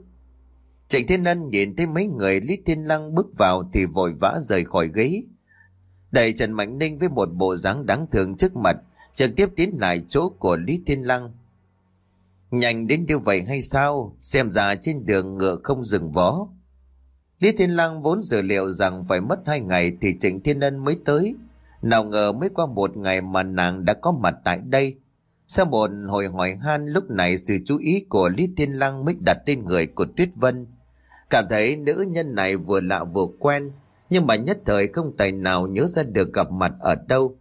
Trịnh Thiên Ân nhìn thấy mấy người Lý Thiên Lăng bước vào thì vội vã rời khỏi ghế. Đẩy Trần Mạnh Ninh với một bộ dáng đáng thương trước mặt, trực tiếp tiến lại chỗ của Lý Thiên Lăng. Nhanh đến như vậy hay sao? Xem ra trên đường ngựa không dừng vó. Lý Thiên Lang vốn dự liệu rằng phải mất hai ngày thì Trịnh Thiên Ân mới tới. Nào ngờ mới qua một ngày mà nàng đã có mặt tại đây. Sau một hồi hỏi han lúc này sự chú ý của Lý Thiên Lăng mới đặt lên người của Tuyết Vân. Cảm thấy nữ nhân này vừa lạ vừa quen, nhưng mà nhất thời không tài nào nhớ ra được gặp mặt ở đâu.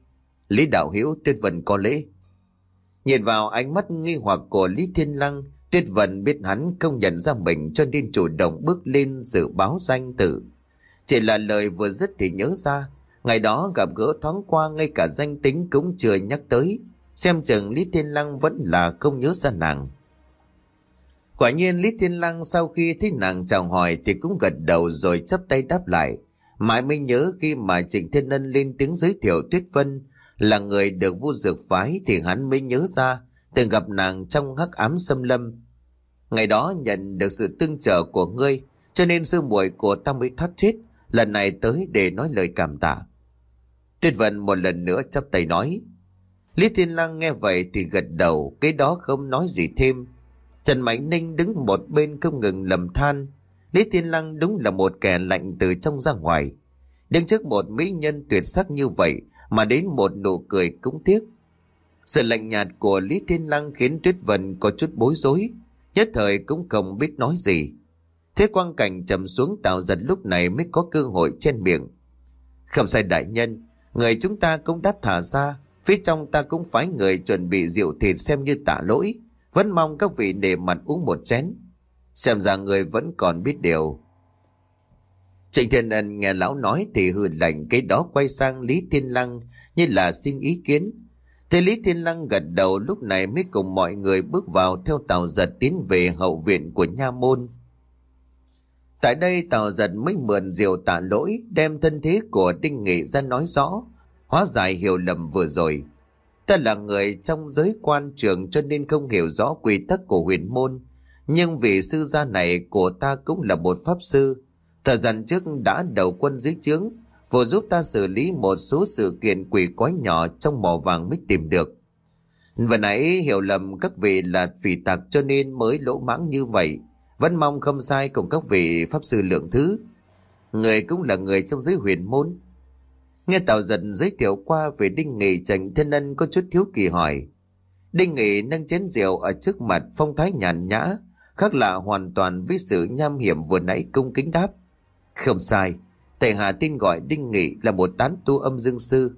Lý Đạo Hiếu Tuyết Vân có lễ. Nhìn vào ánh mắt nghi hoặc của Lý Thiên Lăng, Tuyết Vân biết hắn không nhận ra mình cho nên chủ động bước lên dự báo danh tử. Chỉ là lời vừa dứt thì nhớ ra, ngày đó gặp gỡ thoáng qua ngay cả danh tính cũng chưa nhắc tới, xem chừng Lý Thiên Lăng vẫn là không nhớ ra nàng. Quả nhiên Lý Thiên Lăng sau khi thấy nàng chào hỏi thì cũng gật đầu rồi chấp tay đáp lại. Mãi mới nhớ khi mà Trịnh Thiên Ân lên tiếng giới thiệu Tuyết Vân là người được vu dược phái thì hắn mới nhớ ra từng gặp nàng trong hắc ám xâm lâm. Ngày đó nhận được sự tương trợ của ngươi cho nên sư muội của ta mới thoát chết lần này tới để nói lời cảm tạ. Tuyết Vân một lần nữa chấp tay nói. Lý Thiên Lăng nghe vậy thì gật đầu, cái đó không nói gì thêm. Trần Mạnh Ninh đứng một bên không ngừng lầm than. Lý Thiên Lăng đúng là một kẻ lạnh từ trong ra ngoài. Đứng trước một mỹ nhân tuyệt sắc như vậy mà đến một nụ cười cũng tiếc. Sự lạnh nhạt của Lý Thiên Lăng khiến Tuyết Vân có chút bối rối, nhất thời cũng không biết nói gì. Thế quang cảnh trầm xuống tạo giật lúc này mới có cơ hội trên miệng. Không sai đại nhân, người chúng ta cũng đã thả ra, phía trong ta cũng phái người chuẩn bị rượu thịt xem như tạ lỗi. Vẫn mong các vị để mặt uống một chén. Xem ra người vẫn còn biết điều. Trịnh Thiên Ân nghe lão nói thì hừ lạnh cái đó quay sang Lý Thiên Lăng như là xin ý kiến. Thế Lý Thiên Lăng gật đầu lúc này mới cùng mọi người bước vào theo tàu giật tiến về hậu viện của Nha Môn. Tại đây tàu giật mới mượn diều tạ lỗi đem thân thế của Đinh Nghị ra nói rõ, hóa giải hiểu lầm vừa rồi. Ta là người trong giới quan trường cho nên không hiểu rõ quy tắc của huyền môn, nhưng vị sư gia này của ta cũng là một pháp sư. Thời gian trước đã đầu quân dưới trướng, vừa giúp ta xử lý một số sự kiện quỷ quái nhỏ trong mỏ vàng mới tìm được. Vừa nãy hiểu lầm các vị là phỉ tặc cho nên mới lỗ mãng như vậy. Vẫn mong không sai cùng các vị pháp sư lượng thứ. Người cũng là người trong giới huyền môn. Nghe Tào Giật giới thiệu qua về Đinh Nghị Trần Thiên Ân có chút thiếu kỳ hỏi. Đinh Nghị nâng chén rượu ở trước mặt phong thái nhàn nhã, khác lạ hoàn toàn với sự nham hiểm vừa nãy cung kính đáp. Không sai, Tề Hà tin gọi Đinh Nghị là một tán tu âm dương sư.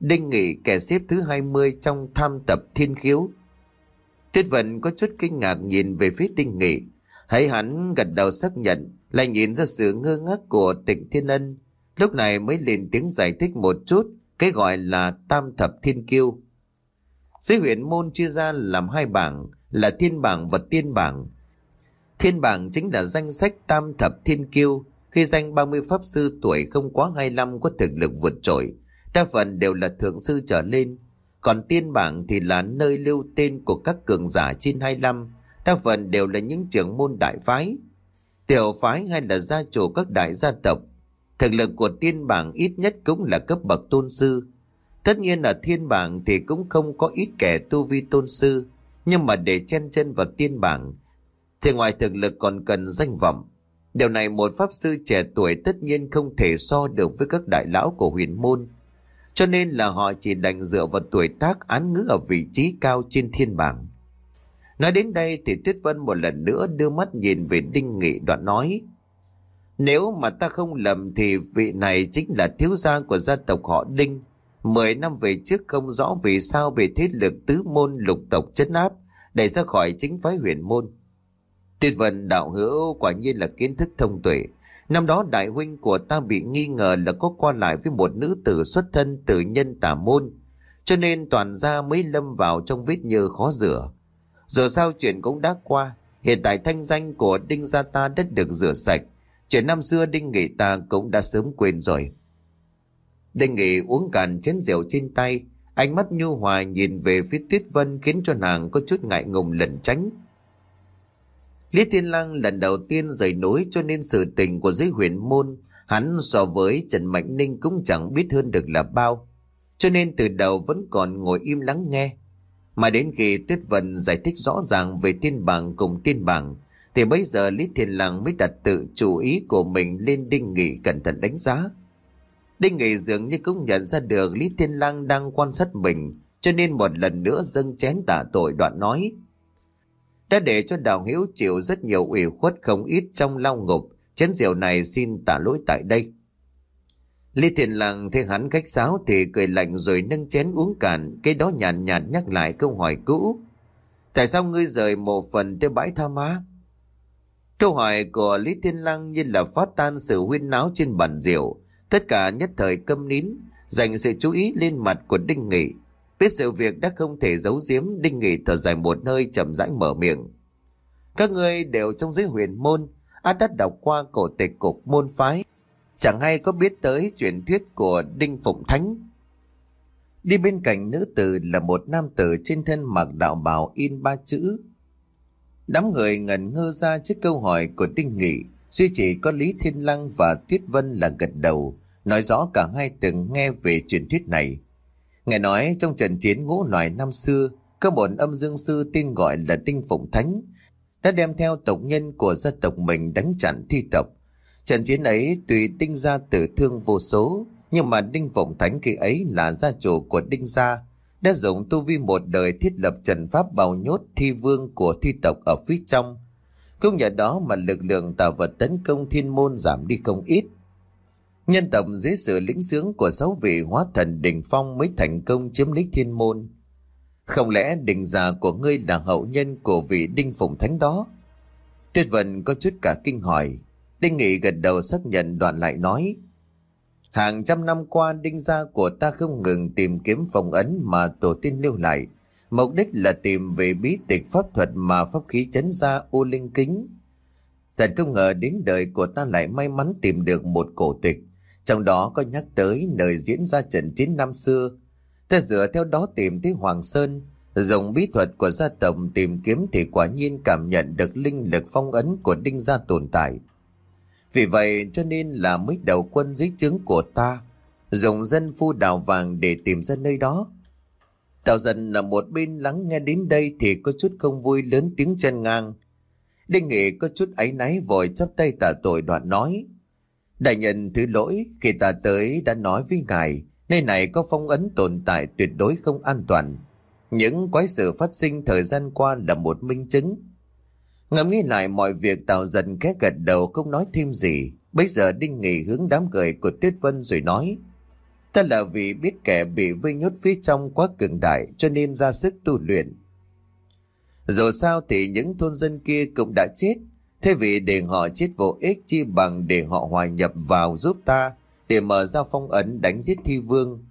Đinh Nghị kẻ xếp thứ 20 trong tham tập thiên khiếu. Tuyết Vận có chút kinh ngạc nhìn về phía Đinh Nghị. Thấy hắn gật đầu xác nhận, lại nhìn ra sự ngơ ngác của tịnh Thiên Ân. Lúc này mới lên tiếng giải thích một chút, cái gọi là tam thập thiên kiêu. Dưới huyện môn chia ra làm hai bảng, là thiên bảng và tiên bảng. Thiên bảng chính là danh sách tam thập thiên kiêu, khi danh 30 pháp sư tuổi không quá 25 có thực lực vượt trội, đa phần đều là thượng sư trở lên. Còn tiên bảng thì là nơi lưu tên của các cường giả trên 25, đa phần đều là những trưởng môn đại phái. Tiểu phái hay là gia chủ các đại gia tộc. Thực lực của tiên bảng ít nhất cũng là cấp bậc tôn sư. Tất nhiên ở thiên bảng thì cũng không có ít kẻ tu vi tôn sư, nhưng mà để chen chân vào tiên bảng thì ngoài thực lực còn cần danh vọng. Điều này một pháp sư trẻ tuổi tất nhiên không thể so được với các đại lão của huyền môn. Cho nên là họ chỉ đành dựa vào tuổi tác án ngữ ở vị trí cao trên thiên bảng. Nói đến đây thì Tuyết Vân một lần nữa đưa mắt nhìn về Đinh Nghị đoạn nói. Nếu mà ta không lầm thì vị này chính là thiếu gia của gia tộc họ Đinh. Mười năm về trước không rõ vì sao về thế lực tứ môn lục tộc chấn áp, đẩy ra khỏi chính phái huyền môn. Tuyệt Vân đạo hữu quả nhiên là kiến thức thông tuệ. Năm đó đại huynh của ta bị nghi ngờ là có quan lại với một nữ tử xuất thân từ nhân tả môn. Cho nên toàn gia mới lâm vào trong vết nhơ khó rửa. Giờ sao chuyện cũng đã qua. Hiện tại thanh danh của Đinh Gia ta đã được rửa sạch. Chuyện năm xưa Đinh Nghị ta cũng đã sớm quên rồi. Đinh Nghị uống cạn chén rượu trên tay. Ánh mắt nhu hòa nhìn về phía Tuyết Vân khiến cho nàng có chút ngại ngùng lẩn tránh. Lý Thiên Lăng lần đầu tiên rời núi cho nên sự tình của dưới huyền môn, hắn so với Trần Mạnh Ninh cũng chẳng biết hơn được là bao. Cho nên từ đầu vẫn còn ngồi im lắng nghe. Mà đến khi Tuyết Vân giải thích rõ ràng về tiên bảng cùng tiên bảng, thì bây giờ Lý Thiên Lăng mới đặt tự chủ ý của mình lên Đinh Nghị cẩn thận đánh giá. Đinh Nghị dường như cũng nhận ra được Lý Thiên Lăng đang quan sát mình, cho nên một lần nữa dâng chén tạ tội đoạn nói đã để cho đào hiếu chịu rất nhiều ủy khuất không ít trong lao ngục chén rượu này xin tả lỗi tại đây Lý Thiền Lăng thấy hắn khách sáo thì cười lạnh rồi nâng chén uống cạn, cái đó nhàn nhạt, nhạt nhắc lại câu hỏi cũ. Tại sao ngươi rời một phần tới bãi tha má? Câu hỏi của Lý Thiên Lăng như là phát tan sự huyên náo trên bàn rượu. Tất cả nhất thời câm nín, dành sự chú ý lên mặt của Đinh Nghị. Biết sự việc đã không thể giấu giếm, Đinh Nghị thở dài một hơi chậm rãi mở miệng. Các ngươi đều trong giới huyền môn, át đã đọc qua cổ tịch cục môn phái. Chẳng hay có biết tới truyền thuyết của Đinh Phụng Thánh. Đi bên cạnh nữ tử là một nam tử trên thân mặc đạo bào in ba chữ. Đám người ngẩn ngơ ra trước câu hỏi của Đinh Nghị, duy chỉ có Lý Thiên Lăng và Tuyết Vân là gật đầu, nói rõ cả hai từng nghe về truyền thuyết này. Nghe nói trong trận chiến ngũ loài năm xưa, có một âm dương sư tên gọi là Đinh Phụng Thánh, đã đem theo tộc nhân của gia tộc mình đánh chặn thi tộc. Trận chiến ấy tùy đinh gia tử thương vô số, Nhưng mà Đinh Phụng Thánh khi ấy là gia chủ của Đinh Gia, đã dùng tu vi một đời thiết lập trận pháp bào nhốt thi vương của thi tộc ở phía trong. Cũng nhờ đó mà lực lượng tà vật tấn công thiên môn giảm đi không ít. Nhân tộc dưới sự lĩnh sướng của sáu vị hóa thần đỉnh phong mới thành công chiếm lấy thiên môn. Không lẽ đỉnh già của ngươi là hậu nhân của vị Đinh Phụng Thánh đó? Tuyết Vân có chút cả kinh hỏi. Đinh Nghị gật đầu xác nhận đoạn lại nói. Hàng trăm năm qua, đinh gia của ta không ngừng tìm kiếm phong ấn mà tổ tiên lưu lại. Mục đích là tìm về bí tịch pháp thuật mà pháp khí chấn ra u linh kính. Thật không ngờ đến đời của ta lại may mắn tìm được một cổ tịch. Trong đó có nhắc tới nơi diễn ra trận chiến năm xưa. Ta dựa theo đó tìm tới Hoàng Sơn, dùng bí thuật của gia tộc tìm kiếm thì quả nhiên cảm nhận được linh lực phong ấn của đinh gia tồn tại. Vì vậy cho nên là mới đầu quân dưới trướng của ta, dùng dân phu đào vàng để tìm ra nơi đó. Tào dần là một bên lắng nghe đến đây thì có chút không vui lớn tiếng chân ngang. Đinh Nghị có chút áy náy vội chắp tay tả tội đoạn nói. Đại nhân thứ lỗi khi ta tới đã nói với ngài, nơi này có phong ấn tồn tại tuyệt đối không an toàn. Những quái sự phát sinh thời gian qua là một minh chứng. Ngẫm nghĩ lại mọi việc Tào dần khẽ gật đầu không nói thêm gì. Bây giờ Đinh Nghị hướng đám cười của Tuyết Vân rồi nói. Ta là vì biết kẻ bị vây nhốt phía trong quá cường đại cho nên ra sức tu luyện. Dù sao thì những thôn dân kia cũng đã chết. Thế vì để họ chết vô ích chi bằng để họ hòa nhập vào giúp ta để mở ra phong ấn đánh giết thi vương.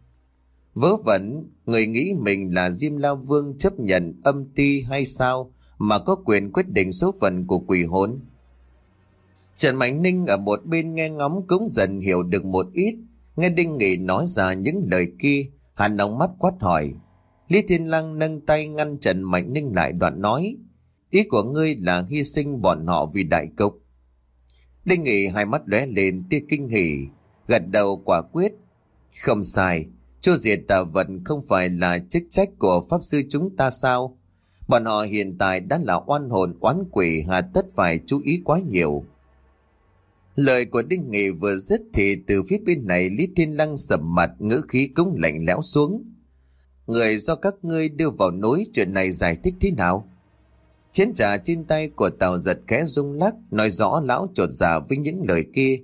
Vớ vẩn, người nghĩ mình là Diêm La Vương chấp nhận âm ti hay sao mà có quyền quyết định số phận của quỷ hồn. Trần Mạnh Ninh ở một bên nghe ngóng cũng dần hiểu được một ít, nghe Đinh Nghị nói ra những lời kia, hắn nóng mắt quát hỏi. Lý Thiên Lăng nâng tay ngăn Trần Mạnh Ninh lại đoạn nói, ý của ngươi là hy sinh bọn họ vì đại cục. Đinh Nghị hai mắt lóe lên tia kinh hỉ, gật đầu quả quyết. Không sai, chu diệt tà vận không phải là chức trách của Pháp Sư chúng ta sao? Bọn họ hiện tại đã là oan hồn oán quỷ hà tất phải chú ý quá nhiều. Lời của Đinh Nghị vừa dứt thì từ phía bên này Lý Thiên Lăng sầm mặt ngữ khí cũng lạnh lẽo xuống. Người do các ngươi đưa vào núi chuyện này giải thích thế nào? Chiến trà trên tay của tàu giật khẽ rung lắc nói rõ lão trột giả với những lời kia.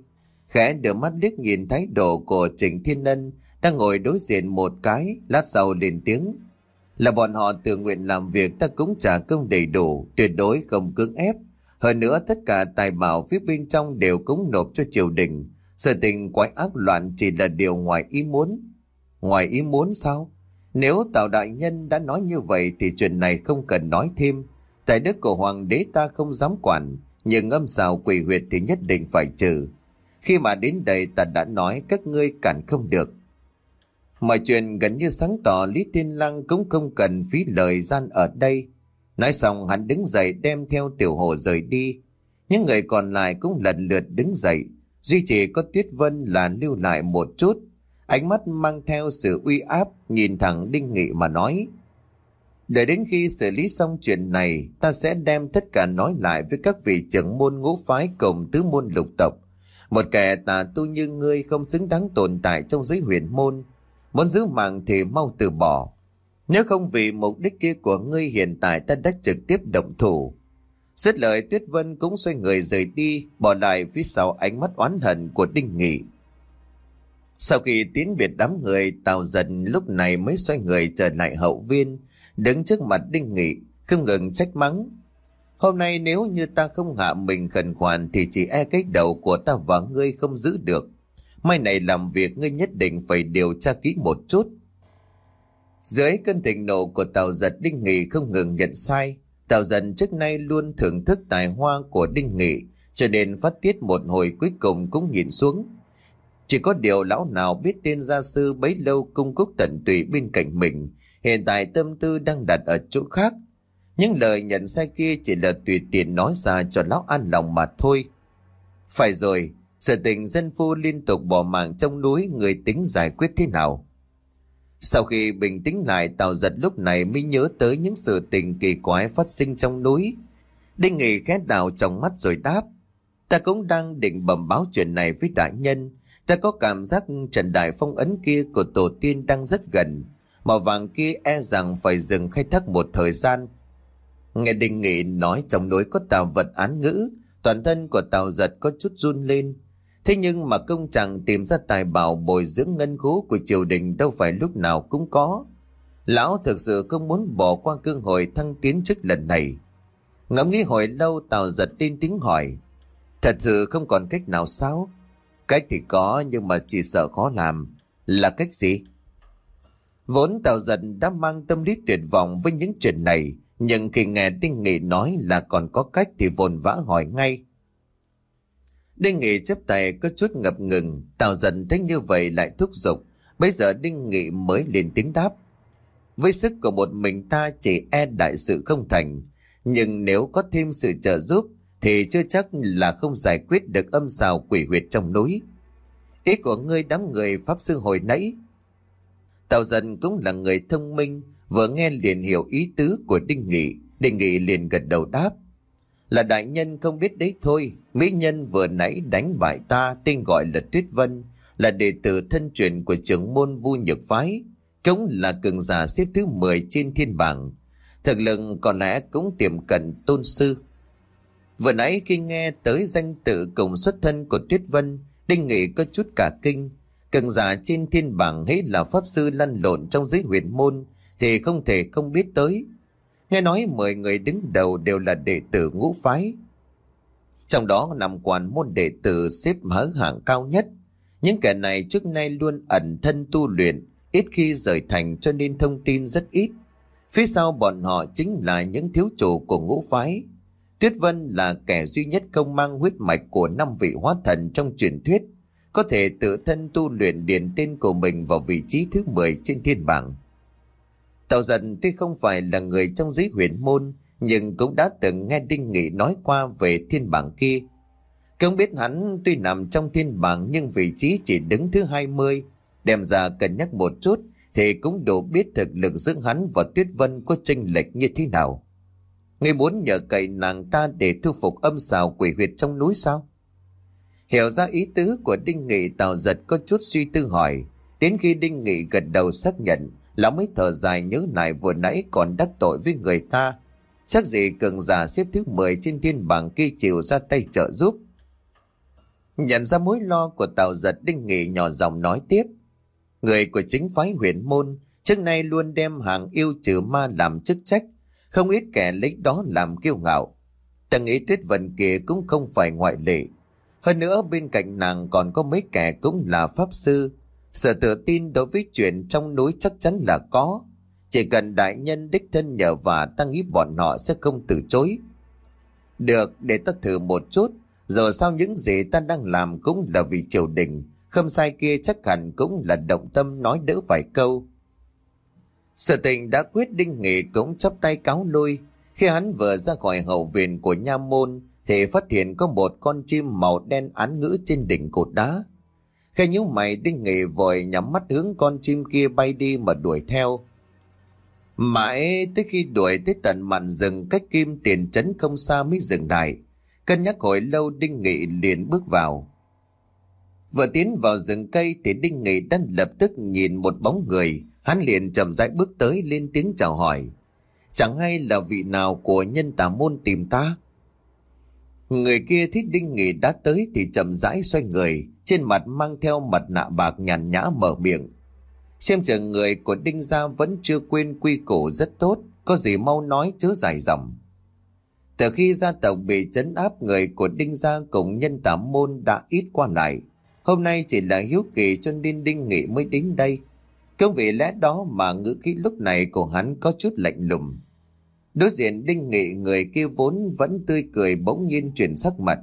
Khẽ đưa mắt liếc nhìn thái độ của Trịnh Thiên Ân đang ngồi đối diện một cái, lát sau lên tiếng. Là bọn họ tự nguyện làm việc ta cũng trả công đầy đủ, tuyệt đối không cưỡng ép. Hơn nữa tất cả tài bảo phía bên trong đều cúng nộp cho triều đình. Sự tình quái ác loạn chỉ là điều ngoài ý muốn. Ngoài ý muốn sao? Nếu Tào Đại Nhân đã nói như vậy thì chuyện này không cần nói thêm. Tại đức của Hoàng đế ta không dám quản, nhưng âm xào quỷ huyệt thì nhất định phải trừ. Khi mà đến đây ta đã nói các ngươi cản không được. Mọi chuyện gần như sáng tỏ Lý Tiên Lăng cũng không cần phí lời gian ở đây. Nói xong hắn đứng dậy đem theo tiểu hồ rời đi. Những người còn lại cũng lần lượt đứng dậy. Duy chỉ có Tuyết Vân là lưu lại một chút. Ánh mắt mang theo sự uy áp nhìn thẳng Đinh Nghị mà nói. Để đến khi xử lý xong chuyện này, ta sẽ đem tất cả nói lại với các vị trưởng môn ngũ phái cùng tứ môn lục tộc. Một kẻ tà tu như ngươi không xứng đáng tồn tại trong giới huyền môn, Muốn giữ mạng thì mau từ bỏ. Nếu không vì mục đích kia của ngươi hiện tại ta đã trực tiếp động thủ. Dứt lời Tuyết Vân cũng xoay người rời đi, bỏ lại phía sau ánh mắt oán hận của Đinh Nghị. Sau khi tiến biệt đám người, Tào dần lúc này mới xoay người trở lại hậu viên, đứng trước mặt Đinh Nghị, không ngừng trách mắng. Hôm nay nếu như ta không hạ mình khẩn khoản thì chỉ e cái đầu của ta và ngươi không giữ được. Mai này làm việc ngươi nhất định phải điều tra kỹ một chút. Dưới cơn thịnh nộ của Tào Giật Đinh Nghị không ngừng nhận sai. Tào Giật trước nay luôn thưởng thức tài hoa của Đinh Nghị, cho nên phát tiết một hồi cuối cùng cũng nhìn xuống. Chỉ có điều lão nào biết tên gia sư bấy lâu cung cúc tận tụy bên cạnh mình, hiện tại tâm tư đang đặt ở chỗ khác. Những lời nhận sai kia chỉ là tùy tiện nói ra cho lão an lòng mà thôi. Phải rồi, sự tình dân phu liên tục bỏ mạng trong núi người tính giải quyết thế nào. Sau khi bình tĩnh lại Tào giật lúc này mới nhớ tới những sự tình kỳ quái phát sinh trong núi. Đinh Nghị khét đào trong mắt rồi đáp. Ta cũng đang định bẩm báo chuyện này với đại nhân. Ta có cảm giác trần đại phong ấn kia của tổ tiên đang rất gần. Màu vàng kia e rằng phải dừng khai thác một thời gian. Nghe Đinh Nghị nói trong núi có tàu vật án ngữ, toàn thân của tàu giật có chút run lên. Thế nhưng mà công chẳng tìm ra tài bảo bồi dưỡng ngân khố của triều đình đâu phải lúc nào cũng có. Lão thực sự không muốn bỏ qua cơ hội thăng tiến chức lần này. Ngẫm nghĩ hồi lâu Tào giật tin tiếng hỏi. Thật sự không còn cách nào sao? Cách thì có nhưng mà chỉ sợ khó làm. Là cách gì? Vốn Tào giật đã mang tâm lý tuyệt vọng với những chuyện này. Nhưng khi nghe Đinh Nghị nói là còn có cách thì vồn vã hỏi ngay. Đinh Nghị chấp tay có chút ngập ngừng. Tào dần thấy như vậy lại thúc giục. Bây giờ Đinh Nghị mới lên tiếng đáp. Với sức của một mình ta chỉ e đại sự không thành. Nhưng nếu có thêm sự trợ giúp thì chưa chắc là không giải quyết được âm xào quỷ huyệt trong núi. Ý của ngươi đám người Pháp Sư hồi nãy. Tào dần cũng là người thông minh, vừa nghe liền hiểu ý tứ của Đinh Nghị. Đinh Nghị liền gật đầu đáp. Là đại nhân không biết đấy thôi, mỹ nhân vừa nãy đánh bại ta tên gọi là Tuyết Vân, là đệ tử thân truyền của trưởng môn Vu Nhược Phái, cũng là cường giả xếp thứ 10 trên thiên bảng. Thực lực có lẽ cũng tiềm cận tôn sư. Vừa nãy khi nghe tới danh tự cùng xuất thân của Tuyết Vân, Đinh Nghị có chút cả kinh. Cường giả trên thiên bảng hay là pháp sư lăn lộn trong giới huyền môn thì không thể không biết tới. Nghe nói 10 người đứng đầu đều là đệ tử ngũ phái. Trong đó nằm quản môn đệ tử xếp hở hạng cao nhất. Những kẻ này trước nay luôn ẩn thân tu luyện, ít khi rời thành cho nên thông tin rất ít. Phía sau bọn họ chính là những thiếu chủ của ngũ phái. Tuyết Vân là kẻ duy nhất không mang huyết mạch của năm vị hóa thần trong truyền thuyết, có thể tự thân tu luyện điền tên của mình vào vị trí thứ 10 trên thiên bảng. Tào dần tuy không phải là người trong giới huyền môn, nhưng cũng đã từng nghe Đinh Nghị nói qua về thiên bảng kia. Cũng biết hắn tuy nằm trong thiên bảng nhưng vị trí chỉ đứng thứ 20, đem ra cân nhắc một chút thì cũng đủ biết thực lực giữa hắn và Tuyết Vân có chênh lệch như thế nào. Người muốn nhờ cậy nàng ta để thu phục âm xào quỷ huyệt trong núi sao? Hiểu ra ý tứ của Đinh Nghị Tào giật có chút suy tư hỏi, đến khi Đinh Nghị gật đầu xác nhận Lão mới thở dài nhớ lại vừa nãy còn đắc tội với người ta. Chắc gì cường giả xếp thứ 10 trên thiên bảng kia chịu ra tay trợ giúp. Nhận ra mối lo của Tào Giật Đinh Nghị nhỏ giọng nói tiếp. Người của chính phái huyền môn trước nay luôn đem hàng yêu trừ ma làm chức trách. Không ít kẻ lấy đó làm kiêu ngạo. Ta nghĩ tuyết vận kia cũng không phải ngoại lệ. Hơn nữa bên cạnh nàng còn có mấy kẻ cũng là pháp sư sự tự tin đối với chuyện trong núi chắc chắn là có. Chỉ cần đại nhân đích thân nhờ và ta nghĩ bọn họ sẽ không từ chối. Được, để ta thử một chút. Giờ sau những gì ta đang làm cũng là vì triều đình. Khâm sai kia chắc hẳn cũng là động tâm nói đỡ vài câu. sở tình đã quyết định nghị cũng chấp tay cáo lui. Khi hắn vừa ra khỏi hậu viện của nha môn thì phát hiện có một con chim màu đen án ngữ trên đỉnh cột đá. Khi nhíu mày đinh nghị vội nhắm mắt hướng con chim kia bay đi mà đuổi theo. Mãi tới khi đuổi tới tận mạn rừng cách kim tiền trấn không xa mới dừng lại. Cân nhắc hồi lâu, Đinh Nghị liền bước vào. Vừa tiến vào rừng cây thì Đinh Nghị đã lập tức nhìn một bóng người. Hắn liền chậm rãi bước tới, lên tiếng chào hỏi. Chẳng hay là vị nào của nhân tà môn tìm ta? Người kia thích Đinh Nghị đã tới thì chậm rãi xoay người, trên mặt mang theo mặt nạ bạc nhàn nhã mở miệng. Xem chừng người của Đinh Gia vẫn chưa quên quy củ rất tốt, có gì mau nói chứ dài dòng. Từ khi gia tộc bị chấn áp người của Đinh Gia cùng nhân tả môn đã ít qua lại. Hôm nay chỉ là hiếu kỳ cho nên Đinh Nghị mới đến đây. Công vì lẽ đó mà ngữ khí lúc này của hắn có chút lạnh lùng. Đối diện Đinh Nghị người kia vốn vẫn tươi cười bỗng nhiên chuyển sắc mặt.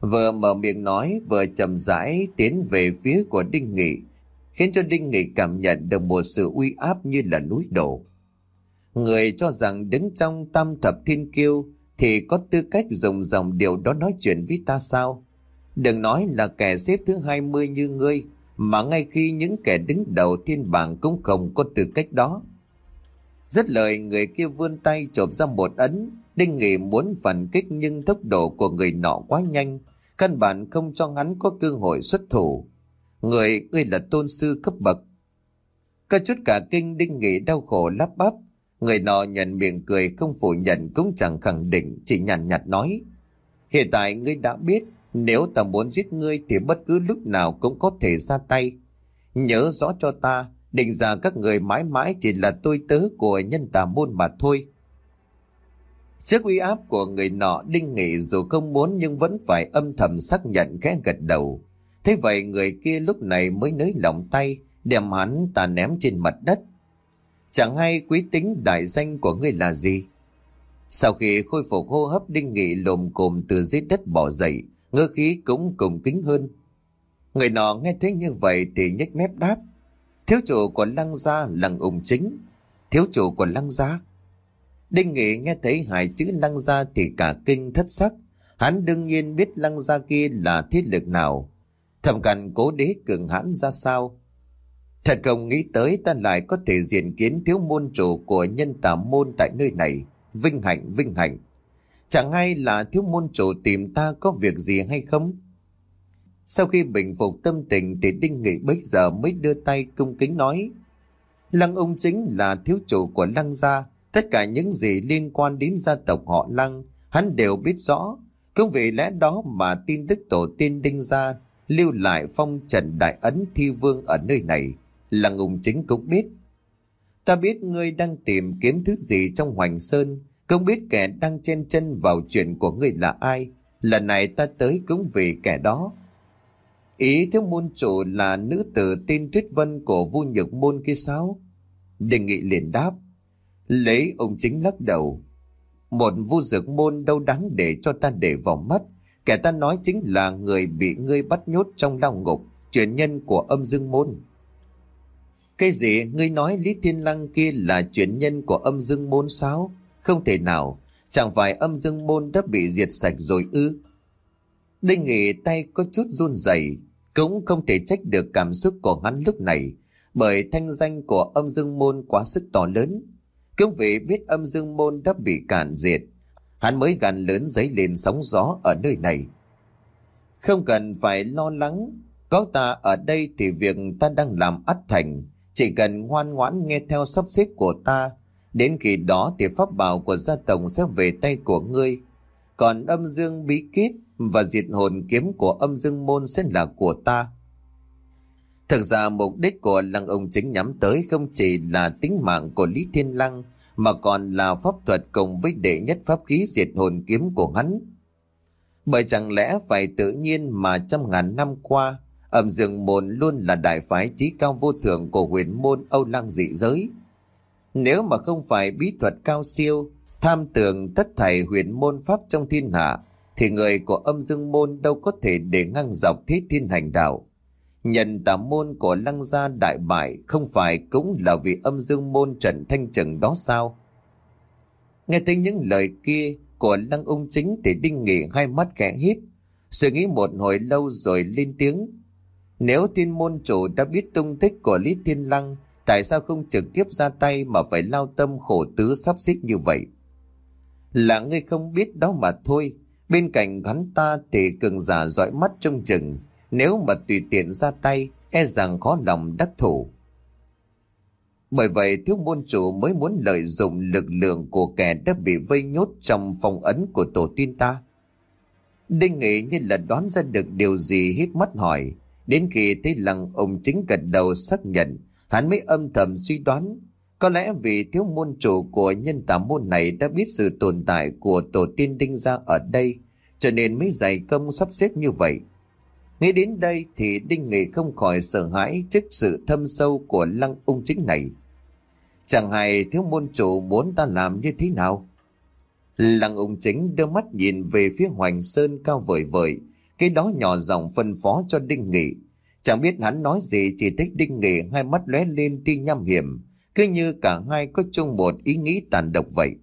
Vừa mở miệng nói vừa chậm rãi tiến về phía của Đinh Nghị, khiến cho Đinh Nghị cảm nhận được một sự uy áp như là núi đổ. Người cho rằng đứng trong tam thập thiên kiêu thì có tư cách dùng dòng điều đó nói chuyện với ta sao? Đừng nói là kẻ xếp thứ 20 như ngươi, mà ngay khi những kẻ đứng đầu thiên bảng cũng không có tư cách đó. Rất lời người kia vươn tay chộp ra một ấn, Đinh Nghị muốn phản kích nhưng tốc độ của người nọ quá nhanh, căn bản không cho hắn có cơ hội xuất thủ. Người, ngươi là tôn sư cấp bậc. Có chút cả kinh đinh nghị đau khổ lắp bắp. Người nọ nhận miệng cười không phủ nhận cũng chẳng khẳng định, chỉ nhàn nhạt, nhạt nói. Hiện tại ngươi đã biết, nếu ta muốn giết ngươi thì bất cứ lúc nào cũng có thể ra tay. Nhớ rõ cho ta, định ra các người mãi mãi chỉ là tôi tớ của nhân tà môn mà thôi. Trước uy áp của người nọ đinh nghị dù không muốn nhưng vẫn phải âm thầm xác nhận khẽ gật đầu. Thế vậy người kia lúc này mới nới lỏng tay, đem hắn ta ném trên mặt đất. Chẳng hay quý tính đại danh của người là gì? Sau khi khôi phục hô hấp đinh nghị lồm cồm từ dưới đất bỏ dậy, ngơ khí cũng cùng kính hơn. Người nọ nghe thấy như vậy thì nhếch mép đáp. Thiếu chủ của lăng gia lăng ung chính. Thiếu chủ của lăng gia. Đinh Nghị nghe thấy hai chữ lăng gia thì cả kinh thất sắc. Hắn đương nhiên biết lăng gia kia là thiết lực nào. Thầm cằn cố đế cường hãn ra sao. Thật không nghĩ tới ta lại có thể diện kiến thiếu môn chủ của nhân tà môn tại nơi này. Vinh hạnh, vinh hạnh. Chẳng hay là thiếu môn chủ tìm ta có việc gì hay không? Sau khi bình phục tâm tình thì Đinh Nghị bấy giờ mới đưa tay cung kính nói. Lăng ông chính là thiếu chủ của lăng gia. Tất cả những gì liên quan đến gia tộc họ lăng, hắn đều biết rõ. Cũng vì lẽ đó mà tin tức tổ tiên Đinh gia lưu lại phong trần đại ấn thi vương ở nơi này. Lăng ông chính cũng biết. Ta biết ngươi đang tìm kiếm thứ gì trong Hoành Sơn, không biết kẻ đang chen chân vào chuyện của ngươi là ai. Lần này ta tới cũng vì kẻ đó. Ý thiếu môn chủ là nữ tử tên Tuyết Vân của vu nhược môn kia sao? Đề nghị liền đáp. Lấy ông chính lắc đầu. Một vu dược môn đâu đáng để cho ta để vào mắt. Kẻ ta nói chính là người bị ngươi bắt nhốt trong lao ngục, truyền nhân của âm dương môn. Cái gì ngươi nói Lý Thiên Lăng kia là truyền nhân của âm dương môn sao? Không thể nào, chẳng phải âm dương môn đã bị diệt sạch rồi ư? Đinh Nghị tay có chút run rẩy cũng không thể trách được cảm xúc của hắn lúc này, bởi thanh danh của âm dương môn quá sức to lớn. Cũng vì biết âm dương môn đã bị cản diệt, hắn mới gan lớn giấy lên sóng gió ở nơi này. Không cần phải lo lắng, có ta ở đây thì việc ta đang làm ắt thành, chỉ cần ngoan ngoãn nghe theo sắp xếp của ta, đến khi đó thì pháp bảo của gia tộc sẽ về tay của ngươi. Còn âm dương bí kíp và diệt hồn kiếm của âm dương môn sẽ là của ta. Thực ra mục đích của lăng ông chính nhắm tới không chỉ là tính mạng của Lý Thiên Lăng mà còn là pháp thuật cùng với đệ nhất pháp khí diệt hồn kiếm của hắn. Bởi chẳng lẽ phải tự nhiên mà trăm ngàn năm qua âm dương môn luôn là đại phái trí cao vô thượng của huyền môn Âu Lăng dị giới. Nếu mà không phải bí thuật cao siêu, tham tưởng tất thảy huyền môn pháp trong thiên hạ thì người của âm dương môn đâu có thể để ngang dọc thế thiên hành đạo. Nhận tà môn của lăng gia đại bại không phải cũng là vì âm dương môn trần thanh trừng đó sao? Nghe thấy những lời kia của lăng ung chính thì đinh nghị hai mắt kẽ hít. Suy nghĩ một hồi lâu rồi lên tiếng. Nếu thiên môn chủ đã biết tung tích của Lý Thiên Lăng, tại sao không trực tiếp ra tay mà phải lao tâm khổ tứ sắp xếp như vậy? Là ngươi không biết đó mà thôi. Bên cạnh hắn ta thì cường giả dõi mắt trông chừng, nếu mà tùy tiện ra tay, e rằng khó lòng đắc thủ. Bởi vậy thiếu môn chủ mới muốn lợi dụng lực lượng của kẻ đã bị vây nhốt trong phòng ấn của tổ tiên ta. Đinh nghĩ như là đoán ra được điều gì hít mắt hỏi. Đến khi thấy lăng ông chính gật đầu xác nhận, hắn mới âm thầm suy đoán. Có lẽ vì thiếu môn chủ của nhân tà môn này đã biết sự tồn tại của tổ tiên đinh gia ở đây, cho nên mới dày công sắp xếp như vậy. Nghĩ đến đây thì Đinh Nghị không khỏi sợ hãi trước sự thâm sâu của lăng ung chính này. Chẳng hay thiếu môn chủ muốn ta làm như thế nào? Lăng ung chính đưa mắt nhìn về phía Hoành Sơn cao vời vời, cái đó nhỏ giọng phân phó cho Đinh Nghị. Chẳng biết hắn nói gì chỉ thích Đinh Nghị hai mắt lóe lên tia nham hiểm, cứ như cả hai có chung một ý nghĩ tàn độc vậy.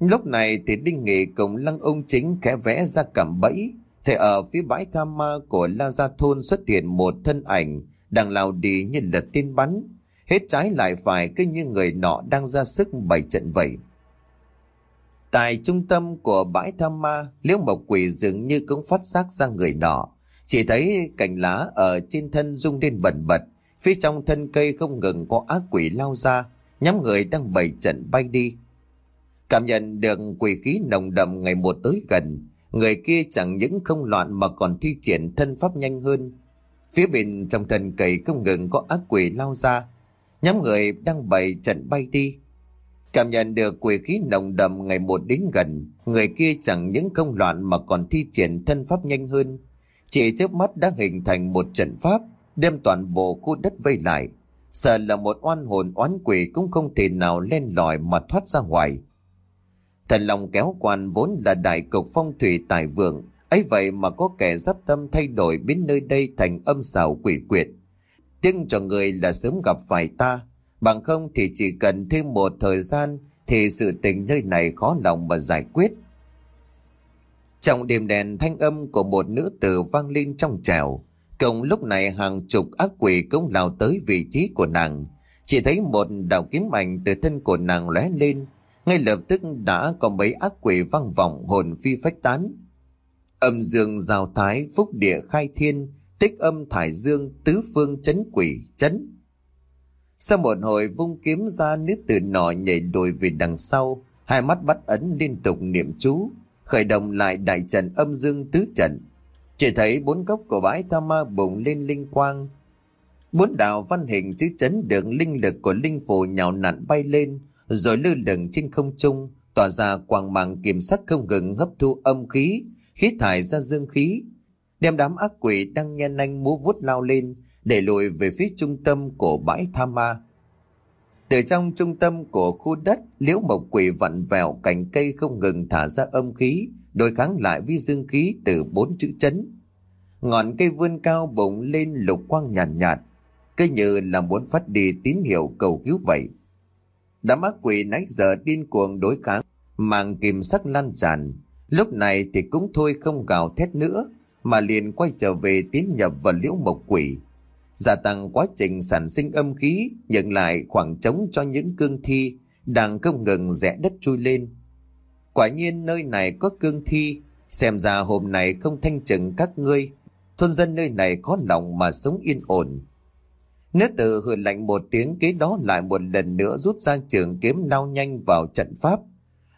Lúc này thì Đinh Nghị cùng Lăng ông chính khẽ vẽ ra cảm bẫy, thì ở phía bãi tham ma của La Gia Thôn xuất hiện một thân ảnh đang lao đi như lật tin bắn, hết trái lại phải cứ như người nọ đang ra sức bày trận vậy. Tại trung tâm của bãi tham ma, Liễu Mộc Quỷ dường như cũng phát giác ra người nọ, Chỉ thấy cành lá ở trên thân rung lên bẩn bật, phía trong thân cây không ngừng có ác quỷ lao ra, nhắm người đang bày trận bay đi. Cảm nhận được quỷ khí nồng đậm ngày một tới gần, người kia chẳng những không loạn mà còn thi triển thân pháp nhanh hơn. Phía bên trong thân cây không ngừng có ác quỷ lao ra, nhắm người đang bày trận bay đi. Cảm nhận được quỷ khí nồng đậm ngày một đến gần, người kia chẳng những không loạn mà còn thi triển thân pháp nhanh hơn. Chỉ trước mắt đã hình thành một trận pháp, đem toàn bộ khu đất vây lại. Sợ là một oan hồn oán quỷ cũng không thể nào lên lòi mà thoát ra ngoài. Thần lòng kéo quan vốn là đại cục phong thủy tài vượng, ấy vậy mà có kẻ giáp tâm thay đổi biến nơi đây thành âm xào quỷ quyệt. Tiếc cho người là sớm gặp phải ta, bằng không thì chỉ cần thêm một thời gian thì sự tình nơi này khó lòng mà giải quyết. Trong đêm đèn thanh âm của một nữ tử vang lên trong trèo, cộng lúc này hàng chục ác quỷ cũng lao tới vị trí của nàng. Chỉ thấy một đạo kiếm ảnh từ thân của nàng lóe lên, ngay lập tức đã có mấy ác quỷ văng vọng hồn phi phách tán. Âm dương giao thái phúc địa khai thiên, tích âm thải dương tứ phương chấn quỷ chấn. Sau một hồi vung kiếm ra nước từ nọ nhảy đùi về đằng sau, hai mắt bắt ấn liên tục niệm chú, khởi động lại đại trận âm dương tứ trận. Chỉ thấy bốn góc của bãi tham ma bùng lên linh quang. Bốn đạo văn hình chữ chấn được linh lực của linh phù nhào nặn bay lên, rồi lơ lửng trên không trung, tỏa ra quang mang kiểm sắc không ngừng hấp thu âm khí, khí thải ra dương khí. Đem đám ác quỷ đang nhen nhanh múa vút lao lên, để lùi về phía trung tâm của bãi tham ma. Từ trong trung tâm của khu đất, liễu mộc quỷ vặn vẹo cành cây không ngừng thả ra âm khí, đối kháng lại với dương khí từ bốn chữ chấn. Ngọn cây vươn cao bỗng lên lục quang nhàn nhạt, nhạt, cứ như là muốn phát đi tín hiệu cầu cứu vậy. Đám ác quỷ nãy giờ điên cuồng đối kháng, mang kìm sắc lan tràn. Lúc này thì cũng thôi không gào thét nữa, mà liền quay trở về tiến nhập vào liễu mộc quỷ. Gia tăng quá trình sản sinh âm khí, nhận lại khoảng trống cho những cương thi đang không ngừng rẽ đất chui lên. Quả nhiên nơi này có cương thi, xem ra hôm nay không thanh trừng các ngươi, thôn dân nơi này có lòng mà sống yên ổn. Nữ tử hừ lạnh một tiếng kế đó lại một lần nữa rút ra trường kiếm lao nhanh vào trận pháp.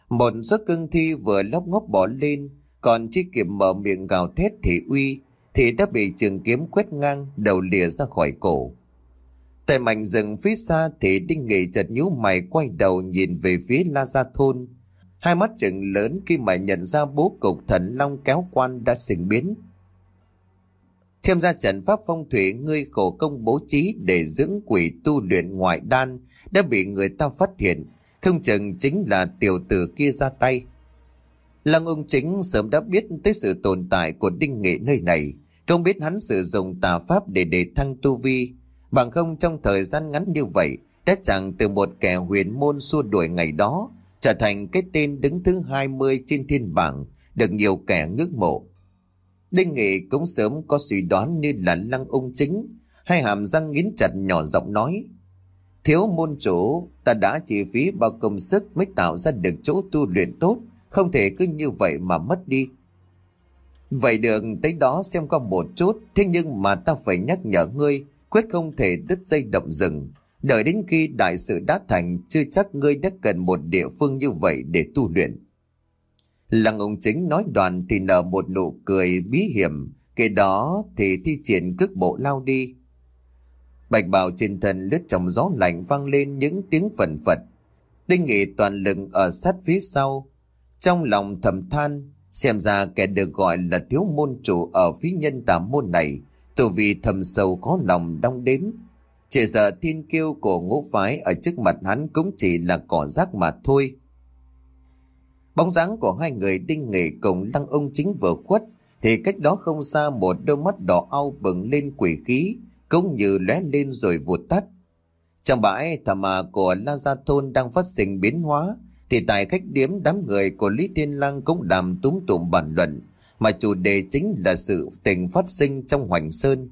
Một số cương thi vừa lóc ngóc bỏ lên, còn chỉ kịp mở miệng gào thét thì uy, thì đã bị trường kiếm quét ngang, đầu lìa ra khỏi cổ. Tại mảnh rừng phía xa thì Đinh Nghị chợt nhíu mày quay đầu nhìn về phía La Gia Thôn. Hai mắt trừng lớn khi mà nhận ra bố cục thần long kéo quan đã sinh biến. Thêm ra trận pháp phong thủy ngươi khổ công bố trí để dưỡng quỷ tu luyện ngoại đan đã bị người ta phát hiện, không chừng chính là tiểu tử kia ra tay. Lăng ung chính sớm đã biết tới sự tồn tại của đinh nghệ nơi này, không biết hắn sử dụng tà pháp để đề thăng tu vi, bằng không trong thời gian ngắn như vậy, đã chẳng từ một kẻ huyền môn xua đuổi ngày đó, trở thành cái tên đứng thứ 20 trên thiên bảng, được nhiều kẻ ngước mộ. Đinh Nghị cũng sớm có suy đoán như là lăng ung chính, hai hàm răng nghiến chặt nhỏ giọng nói. Thiếu môn chủ, ta đã chi phí bao công sức mới tạo ra được chỗ tu luyện tốt, không thể cứ như vậy mà mất đi. Vậy được tới đó xem có một chút, thế nhưng mà ta phải nhắc nhở ngươi, quyết không thể đứt dây động rừng. Đợi đến khi đại sự đã thành, chưa chắc ngươi đã cần một địa phương như vậy để tu luyện. Lăng ông chính nói đoàn thì nở một nụ cười bí hiểm, kể đó thì thi triển cước bộ lao đi. Bạch bào trên thân lướt trong gió lạnh vang lên những tiếng phần phật. Đinh nghị toàn lực ở sát phía sau. Trong lòng thầm than, xem ra kẻ được gọi là thiếu môn chủ ở phía nhân tà môn này, từ vì thầm sâu có lòng đong đếm. Chỉ sợ thiên kiêu của ngũ phái ở trước mặt hắn cũng chỉ là cỏ rác mà thôi. Bóng dáng của hai người đinh nghề cùng lăng ông chính vừa khuất, thì cách đó không xa một đôi mắt đỏ au bừng lên quỷ khí, cũng như lóe lên rồi vụt tắt. Trong bãi thả mà của La Gia Thôn đang phát sinh biến hóa, thì tại khách điếm đám người của Lý thiên Lăng cũng đàm túm tụm bàn luận, mà chủ đề chính là sự tình phát sinh trong Hoành Sơn.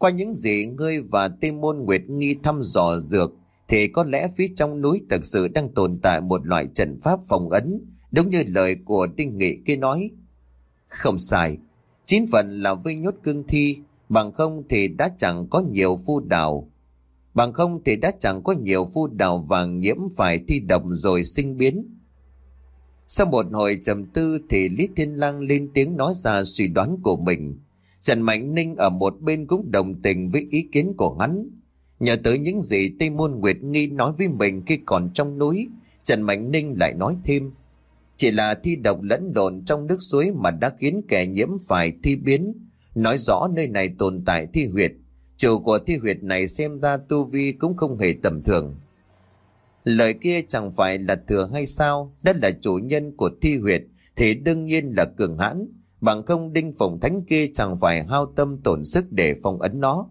Qua những gì ngươi và Tây Môn Nguyệt Nghi thăm dò dược, thì có lẽ phía trong núi thực sự đang tồn tại một loại trận pháp phòng ấn, đúng như lời của Đinh Nghị kia nói. Không sai, Chín phần là vây nhốt cương thi, bằng không thì đã chẳng có nhiều phu đào. Bằng không thì đã chẳng có nhiều phu đào vàng nhiễm phải thi độc rồi sinh biến. Sau một hồi trầm tư thì Lý Thiên Lang lên tiếng nói ra suy đoán của mình. Trần Mạnh Ninh ở một bên cũng đồng tình với ý kiến của hắn. Nhờ tới những gì Tây Môn Nguyệt Nghi nói với mình khi còn trong núi, Trần Mạnh Ninh lại nói thêm. Chỉ là thi độc lẫn lộn trong nước suối mà đã khiến kẻ nhiễm phải thi biến. Nói rõ nơi này tồn tại thi huyệt. Chủ của thi huyệt này xem ra tu vi cũng không hề tầm thường. Lời kia chẳng phải là thừa hay sao, đó là chủ nhân của thi huyệt thì đương nhiên là cường hãn, bằng không đinh phòng thánh kia chẳng phải hao tâm tổn sức để phong ấn nó.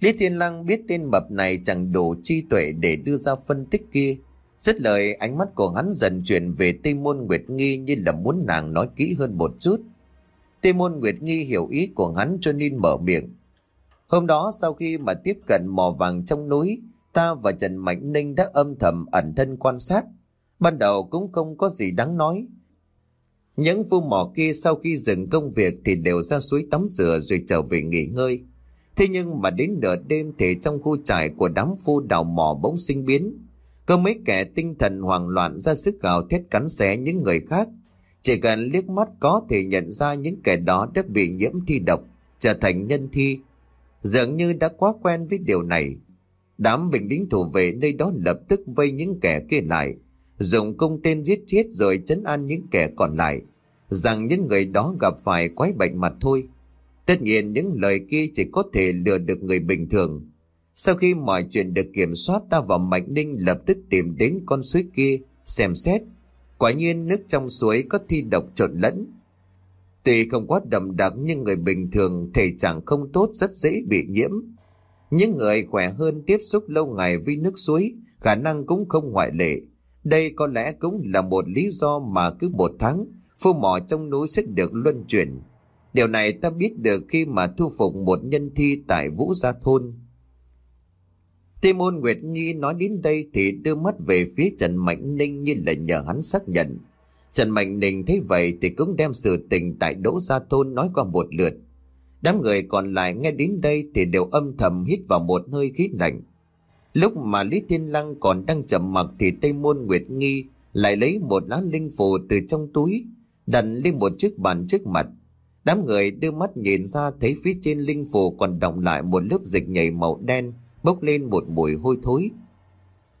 Lý Thiên Lăng biết tên mập này chẳng đủ chi tuệ để đưa ra phân tích kia. xích lời ánh mắt của hắn dần chuyển về Tây Môn Nguyệt Nghi như là muốn nàng nói kỹ hơn một chút. Tây Môn Nguyệt Nghi hiểu ý của hắn cho nên mở miệng. Hôm đó sau khi mà tiếp cận mò vàng trong núi, ta và Trần Mạnh Ninh đã âm thầm ẩn thân quan sát. Ban đầu cũng không có gì đáng nói. Những phu mỏ kia sau khi dừng công việc thì đều ra suối tắm rửa rồi trở về nghỉ ngơi. Thế nhưng mà đến nửa đêm thì trong khu trại của đám phu đào mỏ bỗng sinh biến. Có mấy kẻ tinh thần hoảng loạn ra sức gào thét cắn xé những người khác. Chỉ cần liếc mắt có thể nhận ra những kẻ đó đã bị nhiễm thi độc, trở thành nhân thi. Dường như đã quá quen với điều này. Đám bình lính thủ vệ nơi đó lập tức vây những kẻ kia lại, dùng công tên giết chết rồi chấn an những kẻ còn lại, rằng những người đó gặp phải quái bệnh mặt thôi. Tất nhiên những lời kia chỉ có thể lừa được người bình thường. Sau khi mọi chuyện được kiểm soát ta và Mạnh Ninh lập tức tìm đến con suối kia, xem xét. Quả nhiên nước trong suối có thi độc trộn lẫn. Tuy không quá đậm đặc nhưng người bình thường thể trạng không tốt rất dễ bị nhiễm. Những người khỏe hơn tiếp xúc lâu ngày với nước suối, khả năng cũng không ngoại lệ. Đây có lẽ cũng là một lý do mà cứ một tháng, phu mỏ trong núi sẽ được luân chuyển. Điều này ta biết được khi mà thu phục một nhân thi tại Vũ Gia Thôn. Tê môn Nguyệt Nhi nói đến đây thì đưa mắt về phía Trần Mạnh Ninh như là nhờ hắn xác nhận. Trần Mạnh Ninh thấy vậy thì cũng đem sự tình tại Đỗ Gia Thôn nói qua một lượt. Đám người còn lại nghe đến đây thì đều âm thầm hít vào một hơi khí lạnh. Lúc mà Lý Thiên Lăng còn đang chậm mặc thì Tây Môn Nguyệt Nghi lại lấy một lá linh phù từ trong túi, đặt lên một chiếc bàn trước mặt. Đám người đưa mắt nhìn ra thấy phía trên linh phù còn động lại một lớp dịch nhảy màu đen, bốc lên một mùi hôi thối.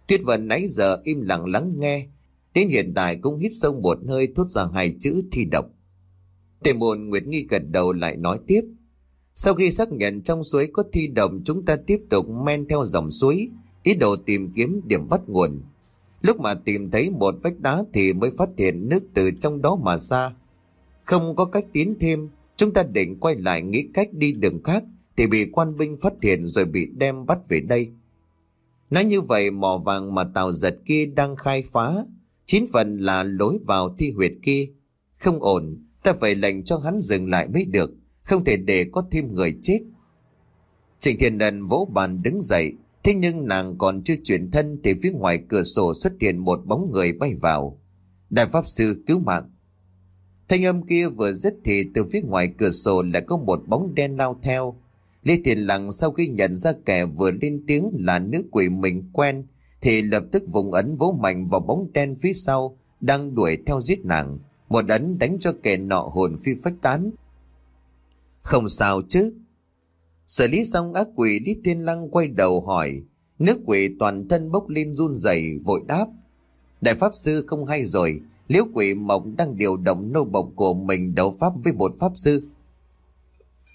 Tuyết Vân nãy giờ im lặng lắng nghe, đến hiện tại cũng hít sâu một hơi thốt ra hai chữ thi độc. Tề môn Nguyệt Nghi gật đầu lại nói tiếp. Sau khi xác nhận trong suối có thi đồng chúng ta tiếp tục men theo dòng suối, ý đồ tìm kiếm điểm bắt nguồn. Lúc mà tìm thấy một vách đá thì mới phát hiện nước từ trong đó mà ra. Không có cách tiến thêm, chúng ta định quay lại nghĩ cách đi đường khác thì bị quan binh phát hiện rồi bị đem bắt về đây. Nói như vậy mỏ vàng mà tàu giật kia đang khai phá, chín phần là lối vào thi huyệt kia. Không ổn, ta phải lệnh cho hắn dừng lại mới được không thể để có thêm người chết. Trịnh Thiên Đần vỗ bàn đứng dậy, thế nhưng nàng còn chưa chuyển thân thì phía ngoài cửa sổ xuất hiện một bóng người bay vào. Đại Pháp Sư cứu mạng. Thanh âm kia vừa dứt thì từ phía ngoài cửa sổ lại có một bóng đen lao theo. Lý Thiền Lặng sau khi nhận ra kẻ vừa lên tiếng là nữ quỷ mình quen, thì lập tức vùng ấn vỗ mạnh vào bóng đen phía sau, đang đuổi theo giết nàng. Một ấn đánh cho kẻ nọ hồn phi phách tán không sao chứ. Xử lý xong ác quỷ Lý Thiên Lăng quay đầu hỏi. Nước quỷ toàn thân bốc lên run rẩy vội đáp. Đại Pháp Sư không hay rồi. Liễu quỷ mộc đang điều động nô bộc của mình đấu pháp với một Pháp Sư.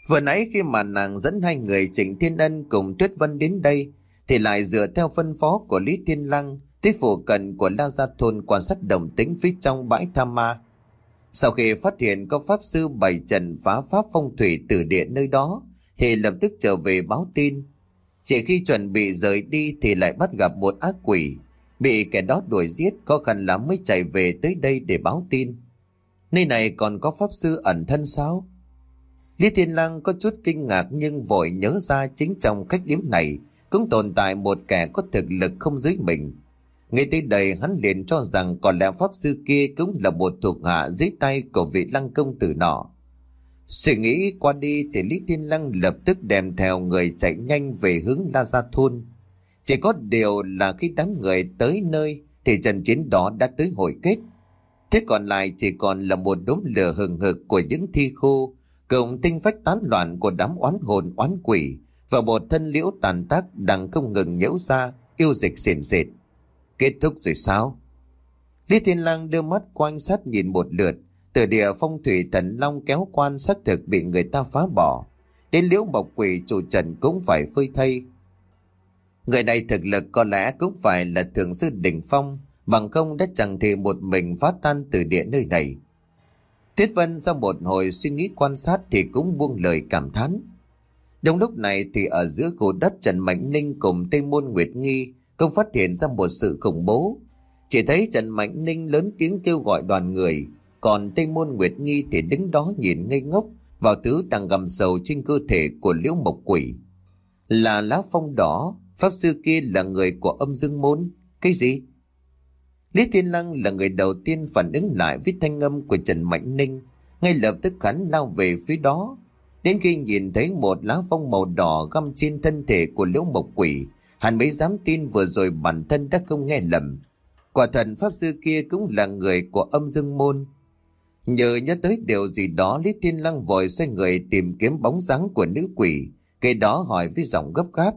Vừa nãy khi mà nàng dẫn hai người Trịnh Thiên Ân cùng Tuyết Vân đến đây, thì lại dựa theo phân phó của Lý Thiên Lăng, tới phủ cận của La Gia Thôn quan sát đồng tính phía trong bãi Tham Ma. Sau khi phát hiện có pháp sư bày trần phá pháp phong thủy từ địa nơi đó, thì lập tức trở về báo tin. Chỉ khi chuẩn bị rời đi thì lại bắt gặp một ác quỷ, bị kẻ đó đuổi giết khó khăn lắm mới chạy về tới đây để báo tin. Nơi này còn có pháp sư ẩn thân sao? Lý Thiên Lăng có chút kinh ngạc nhưng vội nhớ ra chính trong khách điểm này cũng tồn tại một kẻ có thực lực không dưới mình. Ngay tới đây hắn liền cho rằng còn lẽ pháp sư kia cũng là một thuộc hạ dưới tay của vị lăng công tử nọ. Suy nghĩ qua đi thì Lý Thiên Lăng lập tức đem theo người chạy nhanh về hướng La Gia Thôn. Chỉ có điều là khi đám người tới nơi thì trận chiến đó đã tới hồi kết. Thế còn lại chỉ còn là một đốm lửa hừng hực của những thi khô, cộng tinh phách tán loạn của đám oán hồn oán quỷ và một thân liễu tàn tác đang không ngừng nhễu ra, yêu dịch xền xịt. Kết thúc rồi sao? Lý Thiên Lang đưa mắt quan sát nhìn một lượt, từ địa phong thủy thần long kéo quan xác thực bị người ta phá bỏ. Đến liễu mộc quỷ chủ trần cũng phải phơi thay. Người này thực lực có lẽ cũng phải là thượng sư đỉnh phong, bằng không đã chẳng thể một mình phá tan từ địa nơi này. tiết Vân sau một hồi suy nghĩ quan sát thì cũng buông lời cảm thán. Trong lúc này thì ở giữa khu đất Trần Mạnh Ninh cùng Tây Môn Nguyệt Nghi không phát hiện ra một sự khủng bố. Chỉ thấy Trần Mạnh Ninh lớn tiếng kêu gọi đoàn người, còn Tây Môn Nguyệt Nghi thì đứng đó nhìn ngây ngốc vào thứ đang gầm sầu trên cơ thể của liễu mộc quỷ. Là lá phong đỏ, Pháp sư kia là người của âm dương môn. Cái gì? Lý Thiên Lăng là người đầu tiên phản ứng lại với thanh âm của Trần Mạnh Ninh. Ngay lập tức hắn lao về phía đó. Đến khi nhìn thấy một lá phong màu đỏ găm trên thân thể của liễu mộc quỷ, hắn mới dám tin vừa rồi bản thân đã không nghe lầm. Quả thần Pháp Sư kia cũng là người của âm dương môn. Nhờ nhớ tới điều gì đó Lý Thiên Lăng vội xoay người tìm kiếm bóng dáng của nữ quỷ, cây đó hỏi với giọng gấp gáp.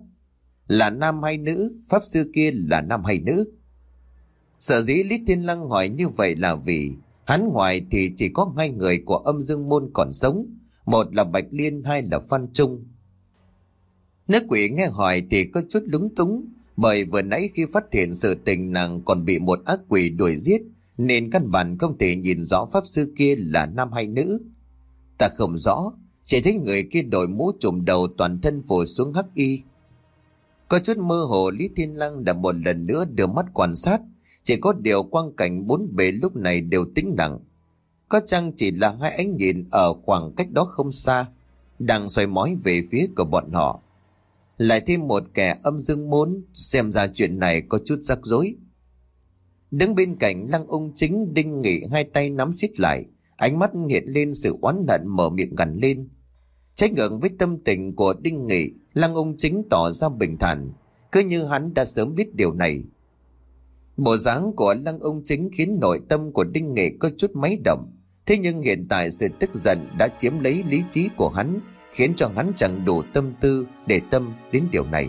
Là nam hay nữ? Pháp Sư kia là nam hay nữ? Sở dĩ Lý Thiên Lăng hỏi như vậy là vì hắn ngoài thì chỉ có hai người của âm dương môn còn sống, một là Bạch Liên, hai là Phan Trung. nữ quỷ nghe hỏi thì có chút lúng túng, bởi vừa nãy khi phát hiện sự tình nàng còn bị một ác quỷ đuổi giết, nên căn bản không thể nhìn rõ pháp sư kia là nam hay nữ. Ta không rõ, chỉ thấy người kia đội mũ trùm đầu toàn thân phủ xuống hắc y. Có chút mơ hồ Lý Thiên Lăng đã một lần nữa đưa mắt quan sát, chỉ có điều quang cảnh bốn bề lúc này đều tĩnh lặng. Có chăng chỉ là hai ánh nhìn ở khoảng cách đó không xa, đang xoay mói về phía của bọn họ. Lại thêm một kẻ âm dương muốn xem ra chuyện này có chút rắc rối. Đứng bên cạnh lăng ung chính đinh nghị hai tay nắm xít lại, ánh mắt hiện lên sự oán hận mở miệng gằn lên. Trách ngưỡng với tâm tình của đinh nghị, lăng ung chính tỏ ra bình thản, cứ như hắn đã sớm biết điều này. Bộ dáng của lăng ông chính khiến nội tâm của Đinh Nghệ có chút máy động. Thế nhưng hiện tại sự tức giận đã chiếm lấy lý trí của hắn, khiến cho hắn chẳng đủ tâm tư để tâm đến điều này.